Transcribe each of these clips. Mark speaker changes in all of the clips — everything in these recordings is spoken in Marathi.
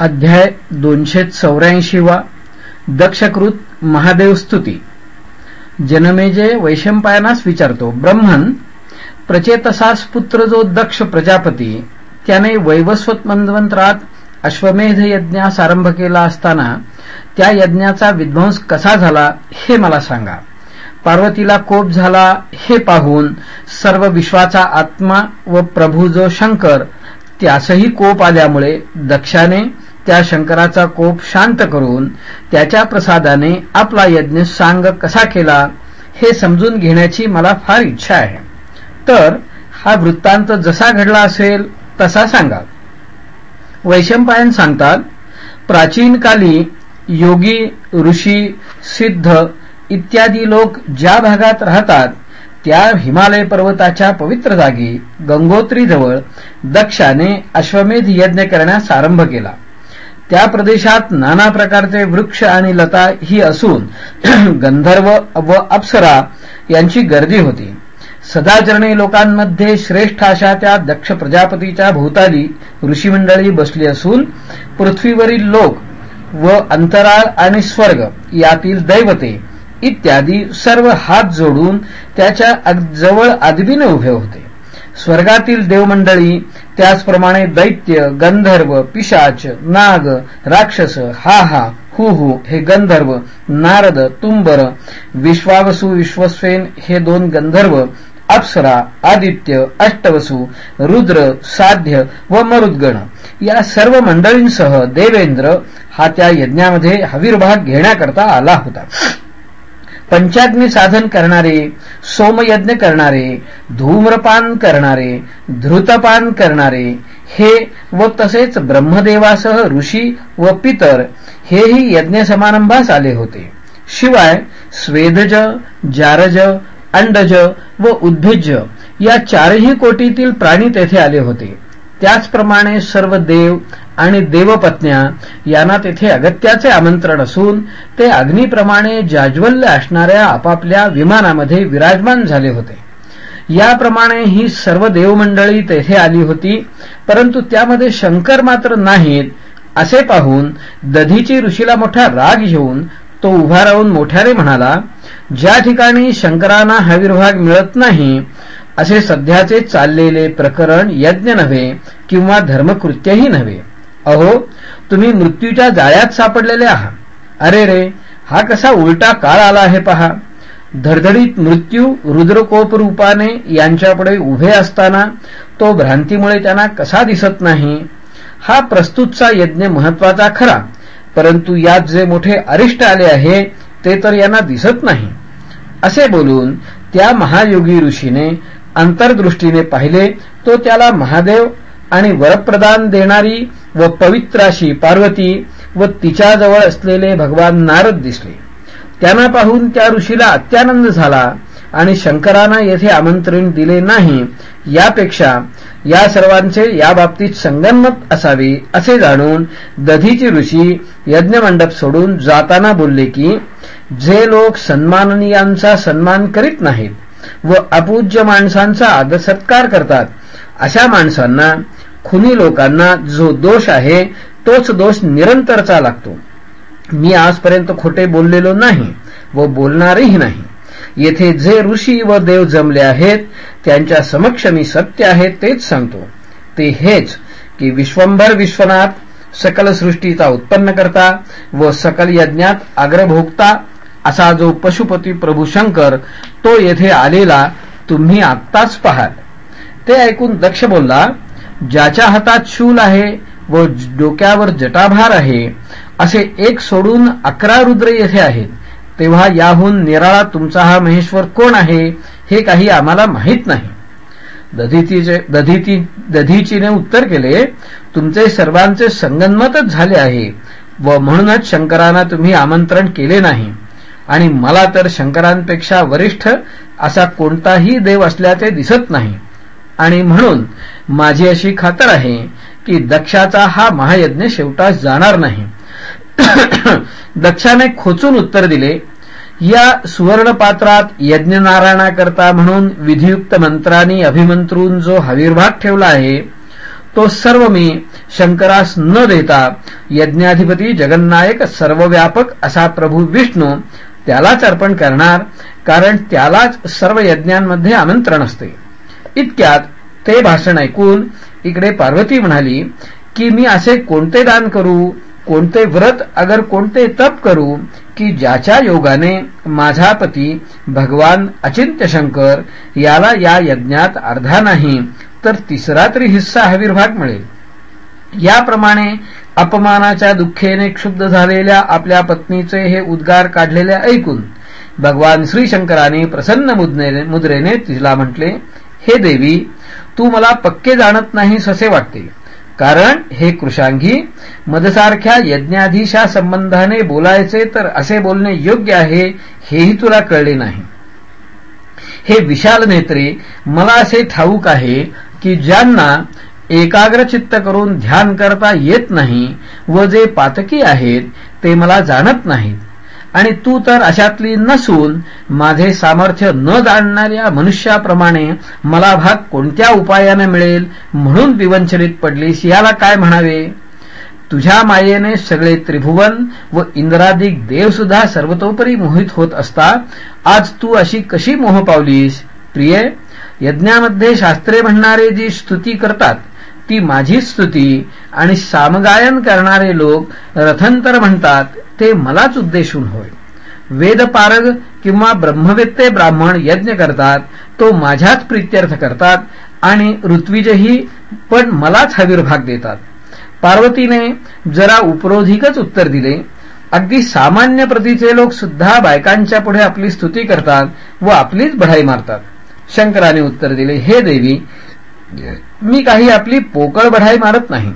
Speaker 1: अध्याय दोनशे चौऱ्याऐंशी वा दक्षकृत महादेव स्तुती. जनमेजे वैशंपायनास विचारतो ब्रह्मन प्रचेतसास पुत्र जो दक्ष प्रजापती त्याने वैवस्वत मंदवंतरात अश्वमेध यज्ञास आरंभ केला असताना त्या यज्ञाचा विध्वंस कसा झाला हे मला सांगा. पार्वतीला कोप झाला हे पाहून सर्व विश्वाचा आत्मा व प्रभू जो शंकर त्यासही कोप आल्यामुळे दक्षाने त्या शंकराचा कोप शांत करून त्याच्या प्रसादाने आपला यज्ञ सांग कसा केला हे समजून घेण्याची मला फार इच्छा आहे. तर हा वृत्तांत जसा घडला असेल तसा सांगा. वैशंपायन सांगतात प्राचीन काली योगी ऋषी सिद्ध इत्यादी लोक ज्या भागात राहतात त्या हिमालय पर्वताच्या पवित्र जागी गंगोत्रीजवळ दक्षाने अश्वमेध यज्ञ करण्यास आरंभ केला. त्या प्रदेशात नाना प्रकारचे वृक्ष आणि लता ही असून गंधर्व व अप्सरा यांची गर्दी होती. सदाचरणी लोकांमध्ये श्रेष्ठ अशा त्या दक्ष प्रजापतीच्या भोवताली ऋषीमंडळी बसली असून पृथ्वीवरील लोक व अंतराळ आणि स्वर्ग यातील दैवते इत्यादी सर्व हात जोडून त्याच्याजवळ आदबीने उभे होते. स्वर्गातील देवमंडळी त्याचप्रमाणे दैत्य गंधर्व पिशाच नाग राक्षस हा हा हु हु हे गंधर्व नारद तुंबर विश्वावसू विश्वस्वेन हे दोन गंधर्व अप्सरा आदित्य अष्टवसू रुद्र साध्य व मरुद्गण. या सर्व मंडळींसह देवेंद्र हा त्या यज्ञामध्ये हवीरभाग घेण्याकरता आला होता. पंचाग्नी साधन करणारे सोमयज्ञ करणारे धूम्रपान करणारे धृतपान करणारे हे व तसेच ब्रह्मदेवासह ऋषी व पितर हेही यज्ञ समारंभास आले होते. शिवाय स्वेदज जारज अंडज व उद्भिज या चारही कोटीतील प्राणी तेथे आले होते. त्याचप्रमाणे सर्व देव आणि देवपत्न्या यांना तेथे अगत्याचे आमंत्रण असून ते अग्नीप्रमाणे जाज्वल्य असणाऱ्या आपापल्या विमानामध्ये विराजमान झाले होते. याप्रमाणे ही सर्व देवमंडळी तेथे आली होती परंतु त्यामध्ये शंकर मात्र नाहीत असे पाहून दधीची ऋषीला मोठा राग घेऊन तो उभा राहून मोठ्याने म्हणाला ज्या ठिकाणी शंकरांना हविर्भाग मिळत नाही असे सध्याचे चाललेले प्रकरण यज्ञ नव्हे किंवा धर्मकृत्यही नव्हे. अहो तुम्ही मृत्यूच्या जाळ्यात सापडलेले आहात. अरे रे हा कसा उलटा काळ आला आहे पहा. धडधडीत मृत्यू रुद्रकोप रूपाने यांच्यापुढे उभे असताना तो भ्रांतीमुळे त्यांना कसा दिसत नाही? हा प्रस्तुतचा यज्ञ महत्त्वाचा खरा परंतु यात जे मोठे अरिष्ट आले आहे ते तर यांना दिसत नाही. असे बोलून त्या महायोगी ऋषीने अंतर्दृष्टीने पाहिले तो त्याला महादेव आणि वरप्रदान देणारी व पवित्राशी पार्वती व तिच्याजवळ असलेले भगवान नारद दिसले. त्यांना पाहून त्या ऋषीला अत्यानंद झाला आणि शंकरांना येथे आमंत्रण दिले नाही. यापेक्षा या सर्वांचे या बाबतीत संगनमत असावे असे जाणून दधीची ऋषी यज्ञमंडप सोडून जाताना बोलले की जे लोक सन्माननीयांचा सन्मान करीत नाहीत व अपूज्य माणसांचा आदरसत्कार करतात अशा माणसांना खुनी लोकांना जो दोष आहे तोच दोष निरंतरचा लागतो. मी आजपर्यंत खोटे बोललेलो नाही व बोलणारही नाही. येथे जे ऋषी व देव जमले आहेत त्यांच्या समक्ष मी सत्य आहे तेच सांगतो. ते हेच की विश्वंभर विश्वनाथ सकल सृष्टीचा उत्पन्न करता व सकल यज्ञात अग्रभोगता असा जो पशुपती प्रभू शंकर तो येथे आलेला तुम्ही आत्ताच पाहाल. ते ऐकून दक्ष बोलला ज्याच्या हातात शूल आहे व डोक्यावर जटाभार आहे असे एक सोडून अकरा रुद्र येथे आहेत. तेव्हा याहून निराळा तुमचा हा महेश्वर कोण आहे हे काही आम्हाला माहीत नाही. दधीची दधीचीने उत्तर केले तुमचे सर्वांचे संगनमतच झाले आहे व म्हणूनच शंकरांना तुम्ही आमंत्रण केले नाही. आणि मला तर शंकरांपेक्षा वरिष्ठ असा कोणताही देव असल्याचे दिसत नाही. आणि म्हणून माझी अशी खातर आहे की दक्षाचा हा महायज्ञ शेवटास जाणार नाही. दक्षाने खोचून उत्तर दिले या सुवर्णपात्रात यज्ञनारायणाकरता म्हणून विधियुक्त मंत्रांनी अभिमंत्रून जो हविर्भाग ठेवला आहे तो सर्व मी शंकरास न देता यज्ञाधिपती जगन्नायक सर्वव्यापक असा प्रभू विष्णू त्यालाच अर्पण करणार कारण त्यालाच सर्व यज्ञांमध्ये आमंत्रण असते. इतक्यात ते भाषण ऐकून इकडे पार्वती म्हणाली की मी असे कोणते दान करू कोणते व्रत अगर कोणते तप करू की ज्याच्या योगाने माझा पती भगवान अचिंत्य शंकर याला या यज्ञात अर्धा नाही तर तिसरा तरी हिस्सा हवीर्भाग मिळेल. याप्रमाणे अपमानाच्या दुःखेने क्षुब्ध झालेल्या आपल्या पत्नीचे हे उद्गार काढलेले ऐकून भगवान श्रीशंकराने प्रसन्न मुद्रेने तिला म्हटले हे देवी तू मला पक्के जाणत नाहीस असे वाटते. कारण हे कृशांगी मदसारख्या यज्ञाधीशा संबंधाने बोलायचे तर असे बोलणे योग्य आहे हेही तुला कळले नाही. हे विशाल नेत्रे मला असे ठाऊक आहे की ज्यांना एकाग्र चित्त करून ध्यान करता येत नाही व जे पातकी आहेत ते मला जाणत नाहीत. आणि तू तर अशातली नसून माझे सामर्थ्य न जाणणाऱ्या मनुष्याप्रमाणे मला भाग कोणत्या उपायाने मिळेल म्हणून विवंचलित पडलीस याला काय म्हणावे? तुझ्या मायेने सगळे त्रिभुवन व इंद्रादिक देवसुद्धा सर्वतोपरी मोहित होत असता आज तू अशी कशी मोह पावलीस? प्रिय यज्ञामध्ये शास्त्रे म्हणणारे जी स्तुती करतात ती माझी स्तुती आणि सामगायन करणारे लोक रथंतर म्हणतात ते मलाच उद्देशून होय. वेदपारग किंवा ब्रह्मवेत्ते ब्राह्मण यज्ञ करतात तो माझ्याच प्रित्यर्थ करतात आणि ऋत्विजही पण मलाच हवीर्भाग देतात. पार्वतीने जरा उपरोधिकच उत्तर दिले. अगदी सामान्य प्रतीचे लोक सुद्धा बायकांच्या पुढे आपली स्तुती करतात व आपलीच बढाई मारतात. शंकराने उत्तर दिले हे देवी मी काही आपली पोकळ बढाई मारत नाही.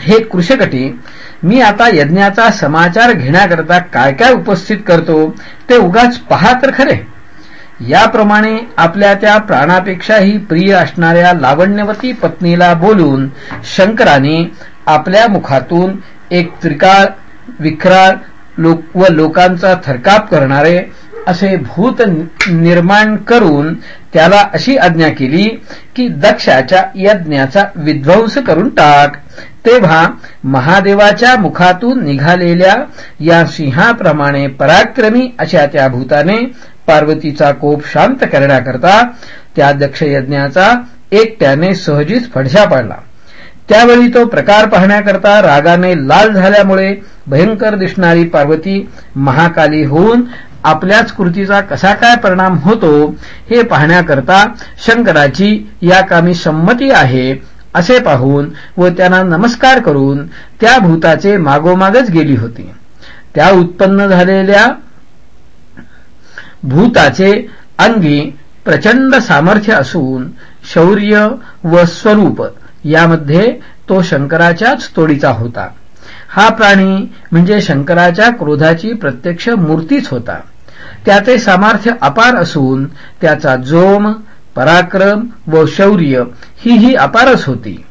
Speaker 1: हे कृषकटी मी आता यज्ञाचा समाचार घेण्याकरता काय काय उपस्थित करतो ते उगाच पहा तर खरे. याप्रमाणे आपल्या त्या प्राणापेक्षाही प्रिय असणाऱ्या लावण्यवती पत्नीला बोलून शंकराने आपल्या मुखातून एक त्रिकाळ विक्राळ लोक व लोकांचा थरकाप करणारे असे भूत निर्माण करून त्याला अशी आज्ञा केली की दक्षाच्या यज्ञाचा विध्वंस करून टाक. तेव्हा महादेवाच्या मुखातून निघालेल्या या सिंहाप्रमाणे पराक्रमी अशा त्या भूताने पार्वतीचा कोप शांत करण्याकरता त्या दक्षयज्ञाचा एकट्याने सहजीच फडशा पाडला. त्यावेळी तो प्रकार पाहण्याकरता रागाने लाल झाल्यामुळे भयंकर दिसणारी पार्वती महाकाली होऊन आपल्याच कृतीचा कसा काय परिणाम होतो हे पाहण्याकरता शंकराची या कामी संमती आहे असे पाहून व त्यांना नमस्कार करून त्या भूताचे मागोमागच गेली होती. त्या उत्पन्न झालेल्या भूताचे अंगी प्रचंड सामर्थ्य असून शौर्य व स्वरूप यामध्ये तो शंकराच्याच तोडीचा होता. हा प्राणी म्हणजे शंकराच्या क्रोधाची प्रत्यक्ष मूर्तीच होता. त्याचे सामर्थ्य अपार असून त्याचा जोम पराक्रम व शौर्य ही ही अपारच होती.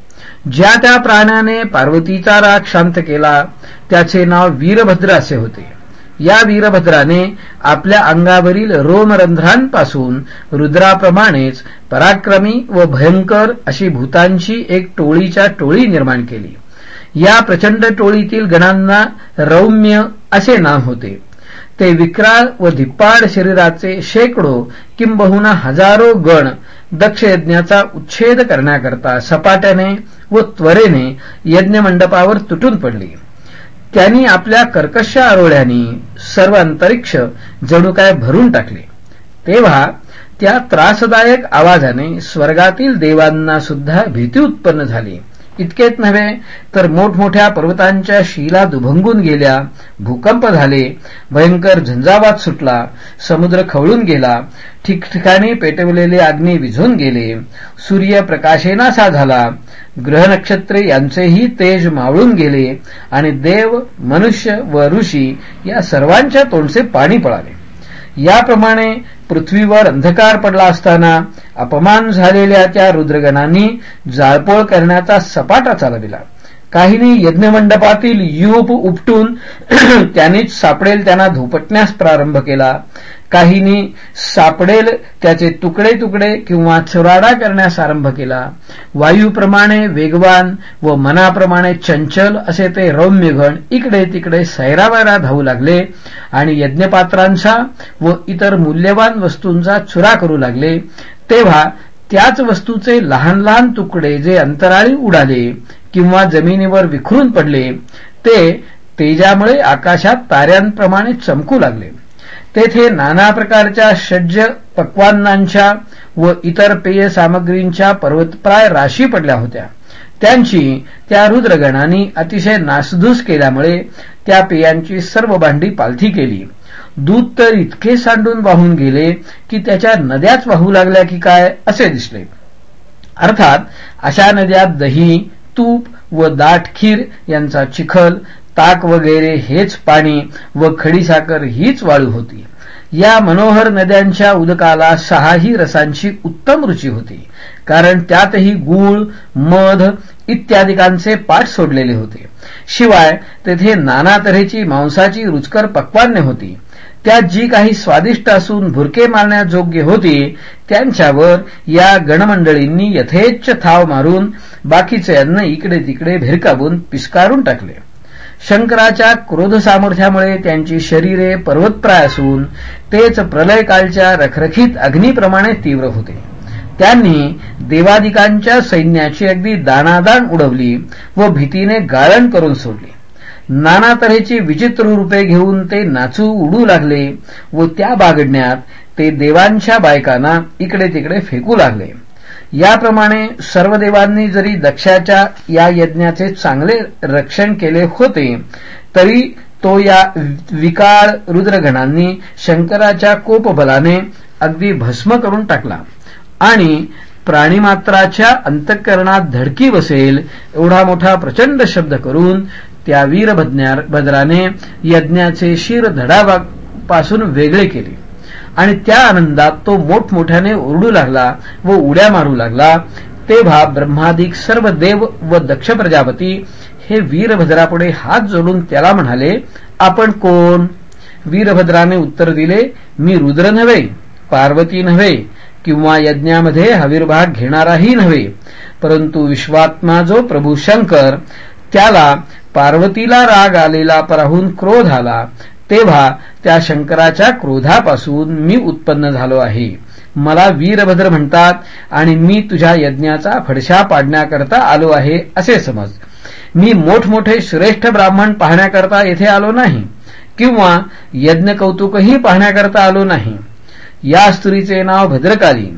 Speaker 1: ज्या त्या प्राण्याने पार्वतीचा राग शांत केला त्याचे नाव वीरभद्र असे होते. या वीरभद्राने आपल्या अंगावरील रोमरंध्रांपासून रुद्राप्रमाणेच पराक्रमी व भयंकर अशी भूतांची एक टोळीच्या टोळी निर्माण केली. या प्रचंड टोळीतील गणांना रौम्य असे नाव होते. ते विक्राळ व धिप्पाड शरीराचे शेकडो किंबहुना हजारो गण दक्ष यज्ञाचा उच्छेद करण्याकरता सपाट्याने व त्वरेने यज्ञमंडपावर तुटून पडली. त्यांनी आपल्या कर्कश आरोळ्यांनी सर्व अंतरिक्ष जणू काय भरून टाकले. तेव्हा त्या त्रासदायक आवाजाने स्वर्गातील देवांना सुद्धा भीती उत्पन्न झाली. इतकेच नव्हे तर मोठमोठ्या पर्वतांच्या शिला दुभंगून गेल्या भूकंप झाले भयंकर झंझावात सुटला समुद्र खवळून गेला ठिकठिकाणी पेटवलेले अग्नी विझून गेले सूर्य प्रकाशेनासा झाला ग्रहनक्षत्रे यांचेही तेज मावळून गेले आणि देव मनुष्य व ऋषी या सर्वांच्या तोंडचे पाणी पळाले. याप्रमाणे पृथ्वीवर अंधकार पडला असताना अपमान झालेल्या त्या रुद्रगणांनी जाळपोळ करण्याचा सपाटा चालविला. काहींनी यज्ञमंडपातील युप उपटून त्यानेच सापडेल त्यांना धुपटण्यास प्रारंभ केला. काहींनी सापडेल त्याचे तुकडे तुकडे किंवा चुराडा करण्यास आरंभ केला. वायूप्रमाणे वेगवान व मनाप्रमाणे चंचल असे ते रौम्यगण इकडे तिकडे सैरावैरा धावू लागले आणि यज्ञपात्रांचा व इतर मूल्यवान वस्तूंचा चुरा करू लागले. तेव्हा त्याच वस्तूचे लहान लहान तुकडे जे अंतराळी उडाले किंवा जमिनीवर विखरून पडले ते तेजामुळे आकाशात ताऱ्यांप्रमाणे चमकू लागले. तेथे नाना प्रकारच्या सज्ज पक्वान्नांच्या व इतर पेय सामग्रींच्या पर्वतप्राय राशी पडल्या होत्या. त्यांची त्या रुद्रगणांनी अतिशय नासधूस केल्यामुळे त्या पेयांची सर्व भांडी पालथी केली. दूध तर इतके सांडून वाहून गेले की त्याच्या नद्याच वाहू लागल्या की काय असे दिसले. अर्थात अशा नद्यात दही तूप व दाट खीर यांचा चिखल ताक वगैरे हेच पाणी व खडीसाखर हीच वाळू होती. या मनोहर नद्यांच्या उदकाला सहाही रसांची उत्तम रुची होती. कारण त्यातही गूळ मध इत्यादिकांचे पाठ सोडलेले होते. शिवाय तेथे नाना तऱ्हेची मांसाची रुचकर पक्वान्य होती. त्यात जी काही स्वादिष्ट असून भुरके मारण्याजोग्य होती त्यांच्यावर या गणमंडळींनी यथेच्छ थाव मारून बाकीचे अन्न इकडे तिकडे भिरकावून पिस्कारून टाकले. शंकराच्या क्रोध सामर्थ्यामुळे त्यांची शरीरे पर्वतप्राय असून तेच प्रलयकालच्या रखरखीत अग्नीप्रमाणे तीव्र होते. त्यांनी देवादिकांच्या सैन्याची अगदी दाणादाण उडवली व भीतीने गाळण करून सोडली. नाना तऱ्हेची विचित्र रूपे घेऊन ते नाचू उडू लागले व त्या बागडण्यात ते देवांच्या बायकांना इकडे तिकडे फेकू लागले. याप्रमाणे सर्व देवांनी जरी दक्षाच्या या यज्ञाचे चांगले रक्षण केले होते तरी तो या विकाळ रुद्रगणांनी शंकराच्या कोपबलाने अगदी भस्म करून टाकला. आणि प्राणीमात्राच्या अंतःकरणात धडकी बसेल एवढा मोठा प्रचंड शब्द करून त्या वीरभद्राने यज्ञाचे शिर धडापासून वेगळे केले. आणि त्या आनंदात तो मोठमोठ्याने ओरडू लागला व उड्या मारू लागला. तेव्हा ब्रह्मादिक सर्व देव व दक्ष प्रजापती हे वीरभद्रापुढे हात जोडून त्याला म्हणाले आपण कोण? वीरभद्राने उत्तर दिले मी रुद्र नव्हे पार्वती नव्हे किंवा यज्ञामध्ये हविर्भाग घेणाराही नव्हे परंतु विश्वात्मा जो प्रभू शंकर त्याला पार्वतीला राग आलेला पराहून क्रोध आला. तेव्हा त्या शंकराच्या क्रोधापासून मी उत्पन्न झालो आहे. मला वीरभद्र म्हणतात आणि मी तुझ्या यज्ञाचा फडशा पाडण्याकरता आलो आहे असे समज. मी मोठमोठे श्रेष्ठ ब्राह्मण पाहण्याकरता येथे आलो नाही किंवा यज्ञ कौतुकही पाहण्याकरता आलो नाही. या स्त्रीचे नाव भद्रकाली.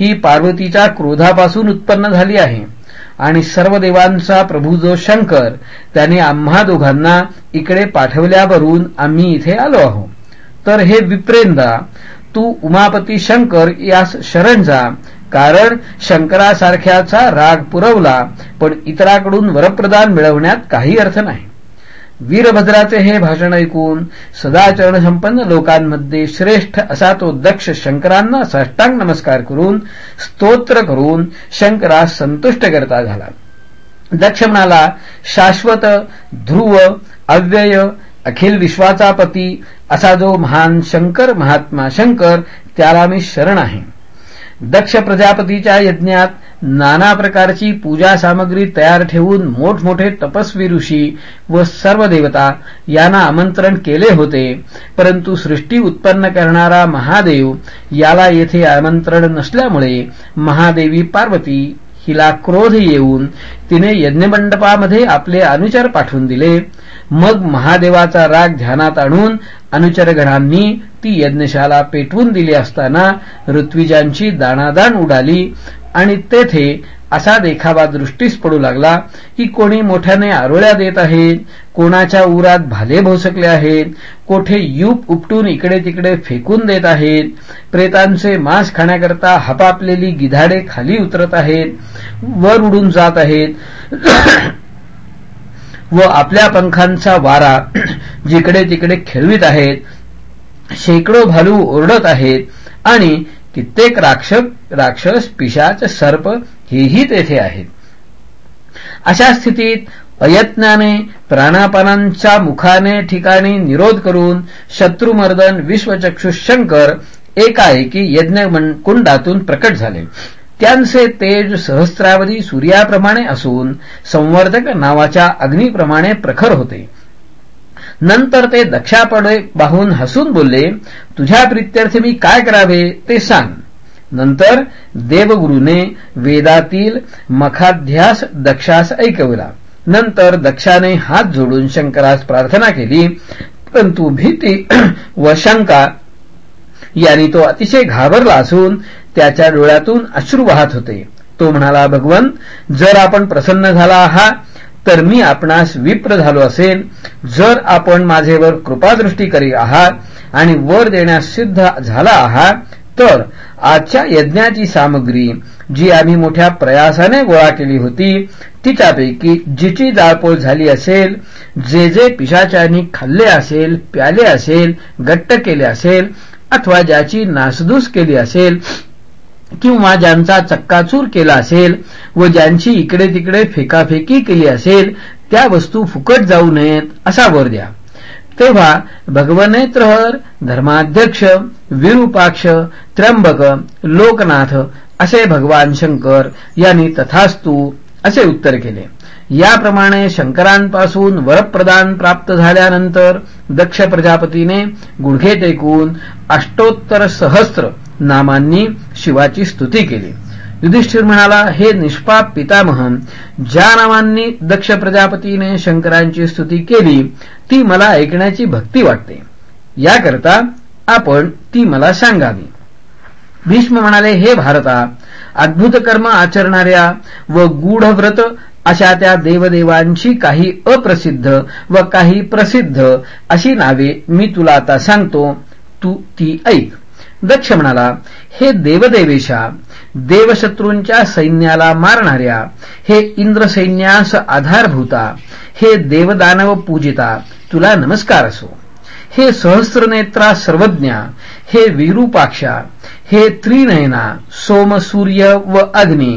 Speaker 1: ही पार्वतीच्या क्रोधापासून उत्पन्न झाली आहे. आणि सर्व देवांचा प्रभू जो शंकर त्याने आम्हा दोघांना इकडे पाठवल्यावरून आम्ही इथे आलो आहोत. तर हे विप्रेंदा तू उमापती शंकर यास शरण जा कारण शंकरासारख्याचा राग पुरवला पण इतराकडून वरप्रदान मिळवण्यात काही अर्थ नाही. वीरभद्राचे हे भाषण ऐकून सदाचरण संपन्न लोकांमध्ये श्रेष्ठ असा तो दक्ष शंकरांना साष्टांग नमस्कार करून स्तोत्र करून शंकरास संतुष्ट करता झाला. दक्ष म्हणाला शाश्वत ध्रुव अव्यय अखिल विश्वाचा पती असा जो महान शंकर महात्मा शंकर त्याला मी शरण आहे. दक्ष प्रजापतीच्या यज्ञात नाना प्रकारची पूजा सामग्री तयार ठेवून मोठमोठे तपस्वी ऋषी व सर्व देवता यांना आमंत्रण केले होते. परंतु सृष्टी उत्पन्न करणारा महादेव याला येथे आमंत्रण नसल्यामुळे महादेवी पार्वती हिला क्रोध येऊन तिने यज्ञमंडपामध्ये आपले अनुचर पाठवून दिले. मग महादेवाचा राग ध्यानात आणून अनुचरगणांनी ती यज्ञशाला पेटवून दिली असताना ऋत्विजांची दाणादाण उडाली. आणि तेथे असा देखावा दृष्टीस पडू लागला की कोणी मोठ्याने आरोळ्या देत आहेत कोणाच्या उरात भाले भोसकले आहेत कोठे यूप उपटून इकडे तिकडे फेकून देत आहेत प्रेतांचे मांस खाण्याकरता हपापलेली गिधाडे खाली उतरत आहेत वर उडून जात आहेत व आपल्या पंखांचा वारा जिकडे तिकडे खेळवीत आहेत शेकडो भालू ओरडत आहेत आणि कित्येक राक्षस राक्षस पिशाच सर्प हेही तेथे आहेत. अशा स्थितीत अयत्नाने प्राणापानांच्या मुखाने ठिकाणी निरोध करून शत्रुमर्दन विश्वचक्षुशंकर एकाएकी यज्ञ कुंडातून प्रकट झाले. त्यांचे तेज सहस्रावधी सूर्याप्रमाणे असून संवर्धक नावाच्या अग्नीप्रमाणे प्रखर होते. नंतर ते दक्षापडे पाहून हसून बोलले तुझ्या प्रित्यर्थ मी काय करावे ते सांग. नंतर देवगुरूने वेदातील मखाध्यास दक्षास ऐकवला. नंतर दक्षाने हात जोडून शंकरास प्रार्थना केली परंतु भीती व शंका यांनी तो अतिशय घाबरला असून त्याच्या डोळ्यातून अश्रू वाहत होते. तो म्हणाला भगवन जर आपण प्रसन्न झाला आहात तर मी आपणास विप्र झालो असेल जर आपण माझेवर कृपादृष्टी करी आहात आणि वर देण्यास सिद्ध झाला आहात तर आजच्या यज्ञाची सामग्री जी आम्ही मोठ्या प्रयासाने गोळा केली होती तिच्यापैकी जिची जाळपोळ झाली असेल जे जे पिशाच्यानी खाल्ले असेल प्याले असेल गट्ट केले असेल अथवा ज्याची नासधूस केली असेल किंवा ज्यांचा चक्काचूर केला असेल व ज्यांची इकडे तिकडे फेकाफेकी केली असेल त्या वस्तू फुकट जाऊ नयेत असा वर द्या. तेव्हा भगवनेत्रहर धर्माध्यक्ष विरूपाक्ष त्र्यंबक लोकनाथ असे भगवान शंकर यांनी तथास्तू असे उत्तर केले. याप्रमाणे शंकरांपासून वरप्रदान प्राप्त झाल्यानंतर दक्ष प्रजापतीने गुडघे टेकून अष्टोत्तर सहस्त्र नामांनी शिवाची स्तुती केली. युधिष्ठिर म्हणाला हे निष्पाप पितामहन ज्या नामांनी दक्ष प्रजापतीने शंकरांची स्तुती केली ती मला ऐकण्याची भक्ती वाटते. याकरता आपण ती मला सांगावी. भीष्म म्हणाले हे भारता अद्भुत कर्म आचरणाऱ्या व गूढव्रत अशा त्या देवदेवांची काही अप्रसिद्ध व काही प्रसिद्ध अशी नावे मी तुला आता सांगतो. तू ती ऐक. दक्ष म्हणाला हे देवदेवेशा देवशत्रूंच्या सैन्याला मारणाऱ्या हे इंद्रसैन्यास आधारभूता हे देवदानव पूजिता तुला नमस्कार असो. हे सहस्रनेत्रा सर्वज्ञा हे विरूपाक्षा हे त्रिनयना सोम सूर्य व अग्नी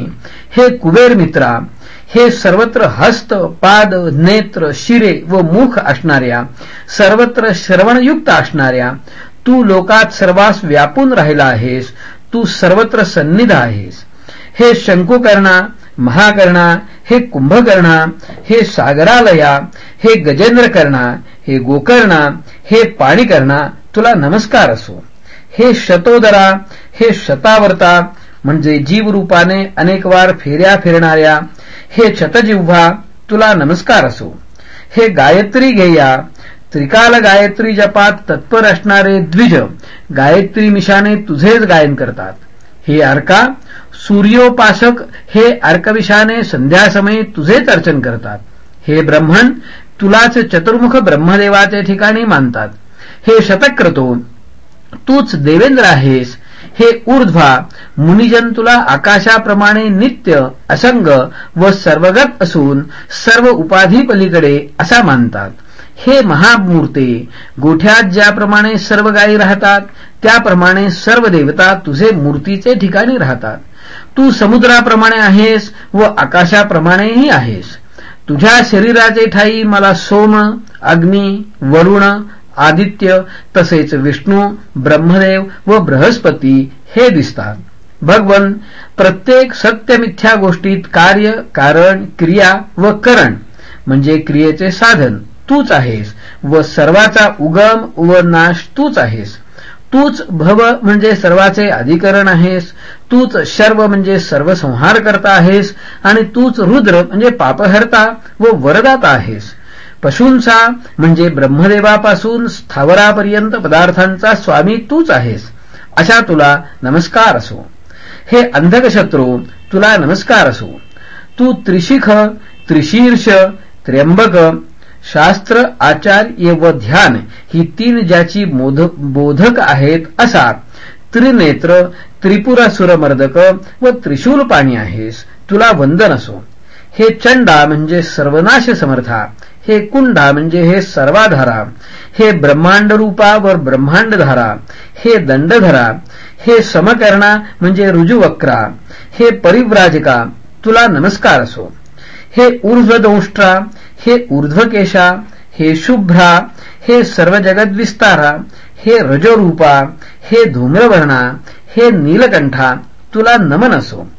Speaker 1: हे कुबेर मित्रा हे सर्वत्र हस्त पाद नेत्र शिरे व मुख असणाऱ्या सर्वत्र श्रवणयुक्त असणाऱ्या तू लोकात सर्वास व्यापून राहिला आहेस तू सर्वत्र सन्निध आहेस. हे शंकुकर्णा महाकर्णा हे कुंभकर्णा हे सागरालया हे गजेंद्रकर्णा हे गोकर्णा हे पाणीकर्णा तुला नमस्कार असो. हे शतोदरा हे शतावर्ता म्हणजे जीवरूपाने अनेक वार फेऱ्या फिरणाऱ्या हे शतजिव्हा तुला नमस्कार असो. हे गायत्री घेया त्रिकाल गायत्री जपात तत्पर असणारे द्विज गायत्री मिशाने तुझेच गायन करतात. हे अर्का सूर्योपासक हे अर्कविषाने संध्यासमयी तुझेच अर्चन करतात. हे ब्रह्मण तुलाच चतुर्मुख ब्रह्मदेवाचे ठिकाणी मानतात. हे शतक्रतो तूच देवेंद्र आहेस. हे ऊर्ध्वा मुनिजन तुला आकाशाप्रमाणे नित्य असंग व सर्वगत असून सर्व उपाधी पलीकडे असा मानतात. हे महामूर्ते गोठ्यात ज्याप्रमाणे सर्व गायी राहतात त्याप्रमाणे सर्व देवता तुझे मूर्तीचे ठिकाणी राहतात. तू समुद्राप्रमाणे आहेस व आकाशाप्रमाणेही आहेस. तुझ्या शरीराचे ठाई मला सोम अग्नी वरुण आदित्य तसेच विष्णू ब्रह्मदेव व बृहस्पती हे दिसतात. भगवन प्रत्येक सत्यमिथ्या गोष्टीत कार्य कारण क्रिया व करण म्हणजे क्रियेचे साधन. तूच आहेस व सर्वाचा उगम व नाश तूच आहेस. तूच भव म्हणजे सर्वाचे अधिकरण आहेस. तूच शर्व म्हणजे सर्व संहार करता आहेस. आणि तूच रुद्र म्हणजे पापहर्ता व वरदाता आहेस. पशूंचा म्हणजे ब्रह्मदेवापासून स्थावरापर्यंत पदार्थांचा स्वामी तूच आहेस. अशा तुला नमस्कार असो. हे अंधकशत्रू तुला नमस्कार असो. तू त्रिशिख त्रिशीर्ष त्र्यंबक शास्त्र आचार्य व ध्यान ही तीन ज्याची बोधक आहेत असा त्रिनेत्र त्रिपुरासुरमर्दक व त्रिशूल पाणी आहेस. तुला वंदन असो. हे चंडा म्हणजे सर्वनाश समर्था. हे कुंडा म्हणजे हे सर्वाधारा. हे ब्रह्मांड रूपा व ब्रह्मांडधारा. हे दंडधरा. हे समकर्णा म्हणजे रुजुवक्रा हे परिव्राजका. तुला नमस्कार असो. हे ऊर्ध्वदंष्ट्रा. हे ऊर्ध्वकेशा हे शुभ्रा हे सर्व जगद्विस्तारा हे रजोरूपा हे धूम्रवर्णा हे नीलकंठा तुला नमन असो.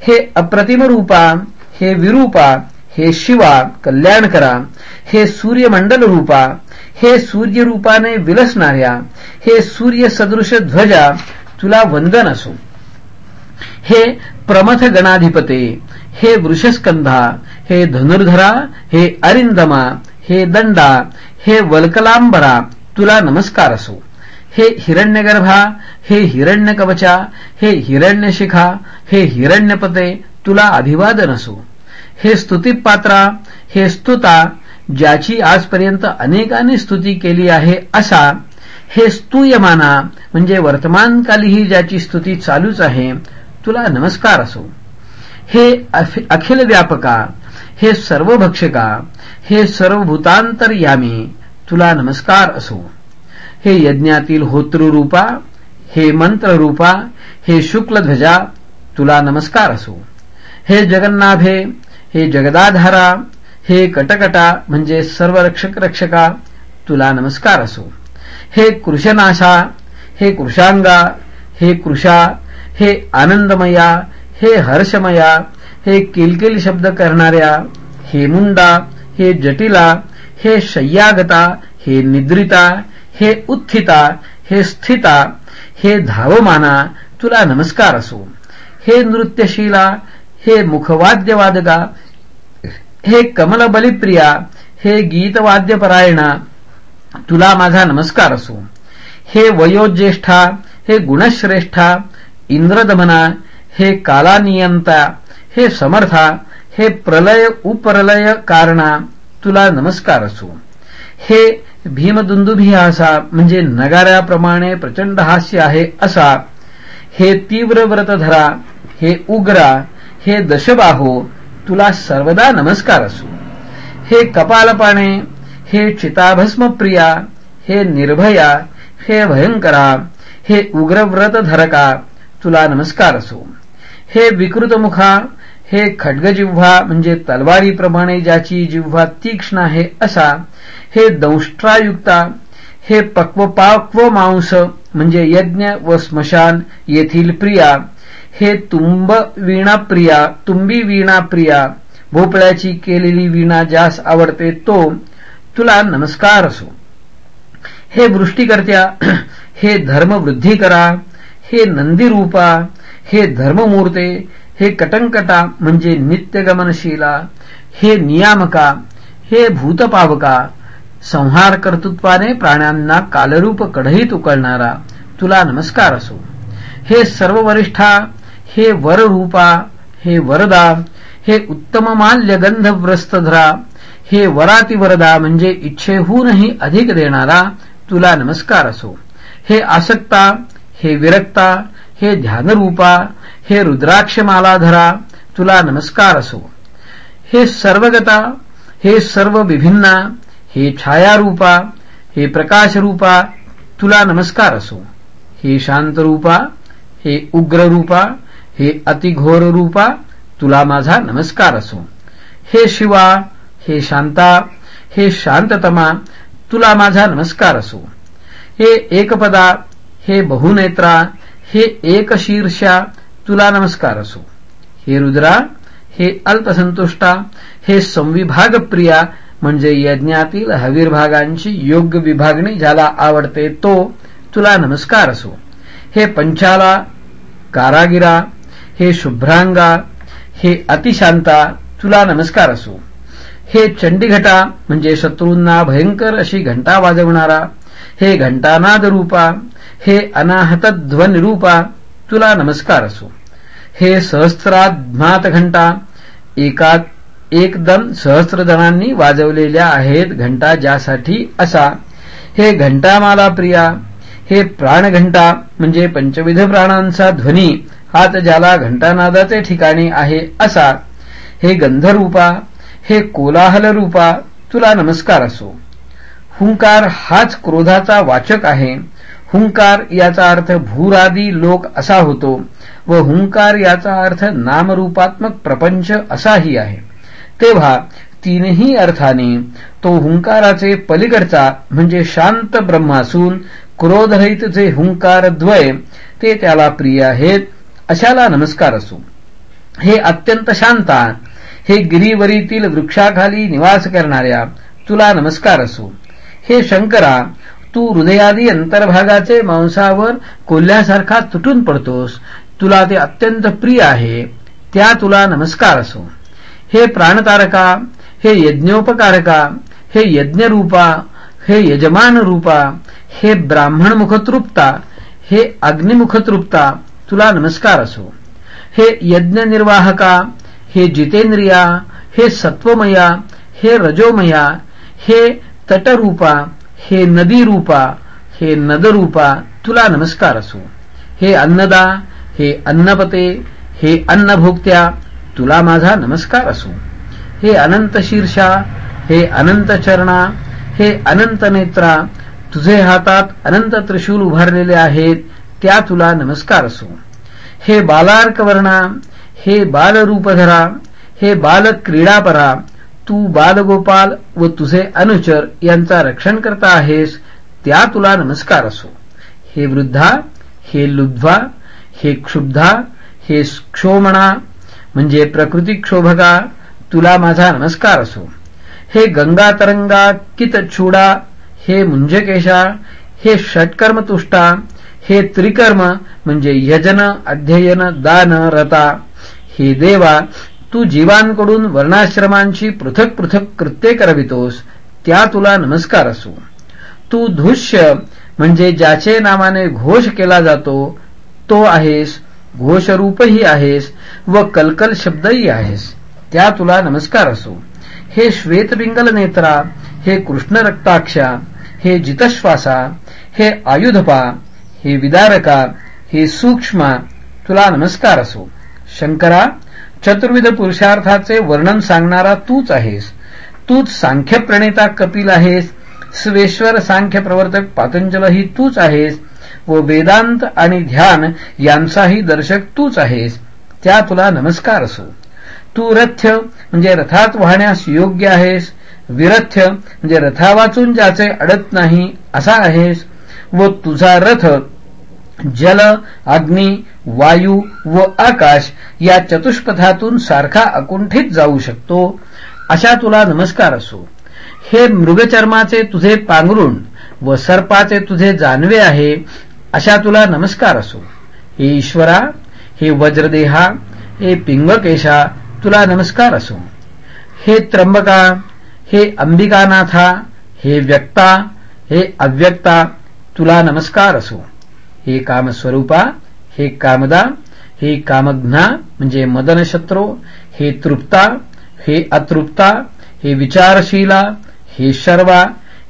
Speaker 1: हे अप्रतिम रूपा हे विरूपा हे शिवा कल्याण करा हे सूर्यमंडल रूपा हे सूर्यरूपाने विलसणाऱ्या हे सूर्य सदृश ध्वजा तुला वंदन असो. हे प्रमथ गणाधिपते हे वृषस्कंधा हे धनुर्धरा हे अरिंदमा हे दंडा हे वल्कलांबरा तुला नमस्कार असो. हे हिरण्यगर्भा हे हिरण्यकवचा हे हिरण्यशिखा हे हिरण्यपते तुला अभिवादन असो. हे स्तुतीपात्रा हे स्तुता ज्याची आजपर्यंत अनेकांनी स्तुती केली आहे असा हे स्तूयमाना म्हणजे वर्तमानकालीही ज्याची स्तुती चालूच आहे तुला नमस्कार असो. हे अखिल व्यापका, हे सर्वभक्षका, हे सर्वभूतांतरयामी तुला नमस्कार असो. हे यज्ञातील होतृरूपा, हे मंत्ररूपा, हे शुक्लध्वजा तुला नमस्कार असो. हे जगन्नाभे, हे जगदाधारा, हे कटकटा म्हणजे सर्व रक्षक रक्षका तुला नमस्कार असो. हे कृशनाशा हे कृशांगा हे कृषा हे आनंदमया हे हर्षमया हे किलकिल शब्द करणाऱ्या हे मुंडा हे जटिला हे शय्यागता हे निद्रिता हे उत्थिता हे स्थिता हे धावमाना तुला नमस्कार असो. हे नृत्यशीला हे मुखवाद्यवादका हे कमलबलिप्रिया हे गीतवाद्यपरायणा तुला माझा नमस्कार असो. हे वयोज्येष्ठा हे गुणश्रेष्ठा इंद्रदमना हे कालानियंता हे समर्था हे प्रलय उपरलय कारणा तुला नमस्कार असो. हे भीमदुंदुभिहासा म्हणजे नगाऱ्याप्रमाणे प्रचंड हास्य आहे असा. हे तीव्र व्रतधरा हे उग्रा हे दशबाहो तुला सर्वदा नमस्कार असो. हे कपालपाणे हे चिताभस्मप्रिया हे निर्भया हे भयंकरा हे उग्रव्रतधरका तुला नमस्कार असो. हे विकृतमुखा हे खड्गजिव्हा म्हणजे तलवारीप्रमाणे ज्याची जिव्हा तीक्ष्ण आहे असा हे दंष्ट्रायुक्ता हे पक्वपाक्व मांस म्हणजे यज्ञ व स्मशान येथील प्रिया हे तुंब वीणा प्रिया तुंबी वीणा प्रिया भोपळ्याची केलेली वीणा ज्यास आवडते तो तुला नमस्कार असो. हे वृष्टीकर्त्या हे धर्मवृद्धी करा हे नंदीरूपा हे धर्ममूर्ते हे कटंकटा म्हणजे नित्यगमनशीला हे नियामका हे भूतपावका संहार कर्तृत्वाने प्राण्यांना कालरूप कढईत उकळणारा तुला नमस्कार असो. हे सर्व वरिष्ठा हे वररूपा हे वरदा हे उत्तम माल्यगंधव्रस्तधरा हे वरातिवरदा म्हणजे इच्छेहूनही अधिक देणारा तुला नमस्कार असो. हे आसक्ता हे विरक्ता हे ध्यानरूपा हे रुद्राक्षमालाधरा तुला नमस्कार असो. हे सर्वगता हे सर्व विभिन्ना हे छायारूपा हे प्रकाशरूपा तुला नमस्कार असो. हे शांतरूपा हे उग्ररूपा हे अतिघोर रूपा तुला माझा नमस्कार असो. हे शिवा हे शांता हे शांततमा तुला माझा नमस्कार असो. हे एकपदा हे बहुनेत्रा हे एकशीर्षा तुला नमस्कार असो. हे रुद्रा हे अल्पसंतुष्टा हे संविभाग प्रिया म्हणजे यज्ञातील हवीरभागांची योग्य विभागणी ज्याला आवडते तो तुला नमस्कार असो. हे पंचाला कारागिरा हे शुभ्रांगा हे अतिशांता तुला नमस्कार असो. हे चंडीघटा म्हणजे शत्रूंना भयंकर अशी घंटा वाजवणारा हे घंटानाद रूपा हे अनाहत ध्वनिरूपा तुला नमस्कार असो. हे सहस्त्रात्मात घंटा एकात एकदम सहस्त्र जणांनी वाजवलेल्या आहेत घंटा ज्यासाठी असा. हे घंटामाला प्रिया हे प्राणघंटा म्हणजे पंचविध प्राणांचा ध्वनी हात ज्याला घंटानादाचे ठिकाणी आहे असा. हे गंधरूपा हे कोलाहल रूपा तुला नमस्कार असो. हुंकार हाच क्रोधाचा वाचक आहे. हुंकार याचा अर्थ भूरादी लोक असा होतो व हुंकार याचा अर्थ नामरूपात्मक प्रपंच असाही आहे. तेव्हा तीनही अर्थाने तो हुंकाराचे पलीकडचा म्हणजे शांत ब्रह्म असून क्रोधरहित जे हुंकार द्वय ते त्याला प्रिय आहेत अशाला नमस्कार असो. हे अत्यंत शांता हे गिरीवरीतील वृक्षाखाली निवास करणाऱ्या तुला नमस्कार असो. हे शंकरा तू हृदयादी अंतर्भागाचे मांसावर कोल्ह्यासारखा तुटून पडतोस. तुला ते अत्यंत प्रिय आहे. त्या तुला नमस्कार असो. हे प्राणतारका हे यज्ञोपकारका हे यज्ञरूपा हे यजमान रूपा हे ब्राह्मण मुखतृप्ता हे अग्निमुखतृप्ता तुला नमस्कार असो. हे यज्ञ निर्वाहका हे जितेंद्रिया हे सत्वमया हे रजोमया हे तटरूपा हे नदीरूपा हे नदरूपा तुला नमस्कार असो. हे अन्नदा हे अन्नपते हे अन्नभोक्त्या तुला माझा नमस्कार असो. हे अनंत शीर्षा हे अनंत चरणा हे अनंत नेत्रा तुझे हातात अनंत त्रिशूल उभारलेले आहेत त्या तुला नमस्कार असो. हे बालार्कवर्णा हे बालरूपधरा हे बालक्रीडापरा तू बालगोपाल व तुझे अनुचर यांचा रक्षण करता आहेस त्या तुला नमस्कार असो. हे वृद्धा हे लुब्ध्वा हे क्षुब्धा हे क्षोमणा म्हणजे प्रकृती क्षोभका तुला माझा नमस्कार असो. हे गंगा तरंगा कित छुडा हे मुंजकेशा हे षटकर्मतुष्टा हे त्रिकर्म म्हणजे यजन अध्ययन दान रता हे देवा तू जीवांकडून वर्णाश्रमांची पृथक पृथक कृत्ये करवितोस त्या तुला नमस्कार असो. तू धुष्य म्हणजे ज्याचे नामाने घोष केला जातो तो आहेस घोषरूपही आहेस व कलकल शब्दही आहेस त्या तुला नमस्कार असो. हे श्वेतपिंगल नेत्रा हे कृष्णरक्ताक्षा हे जितश्वासा हे आयुधपा हे विदारका हे सूक्ष्मा तुला नमस्कार असो. शंकरा चतुर्विध पुरुषार्थाचे वर्णन सांगणारा तूच आहेस. तूच सांख्य प्रणेता कपिल आहेस. स्वेश्वर सांख्य प्रवर्तक पातंजलही तूच आहेस. व वेदांत आणि ध्यान यांचाही दर्शक तूच आहेस. त्या तुला नमस्कार असो. तू रथ्य म्हणजे रथात वाहण्यास योग्य आहेस. विरथ्य म्हणजे रथा वाचून ज्याचे अडत नाही असा आहेस. व तुझा रथ जल अग्नी वायू व आकाश या चतुष्पथातून सारखा अकुंठित जाऊ शकतो. अशा तुला नमस्कार असो. हे मृगचर्माचे तुझे पांघरुण व सर्पाचे तुझे जानवे आहे अशा तुला नमस्कार असो. हे ईश्वरा हे वज्रदेहा हे पिंगकेशा तुला नमस्कार असो. हे त्र्यंबका हे अंबिकानाथा हे व्यक्ता हे अव्यक्ता तुला नमस्कार असो. हे कामस्वरूपा हे कामदा हे कामघ्ना म्हणजे मदनशत्रो हे तृप्ता हे अतृप्ता हे विचारशीला हे शर्वा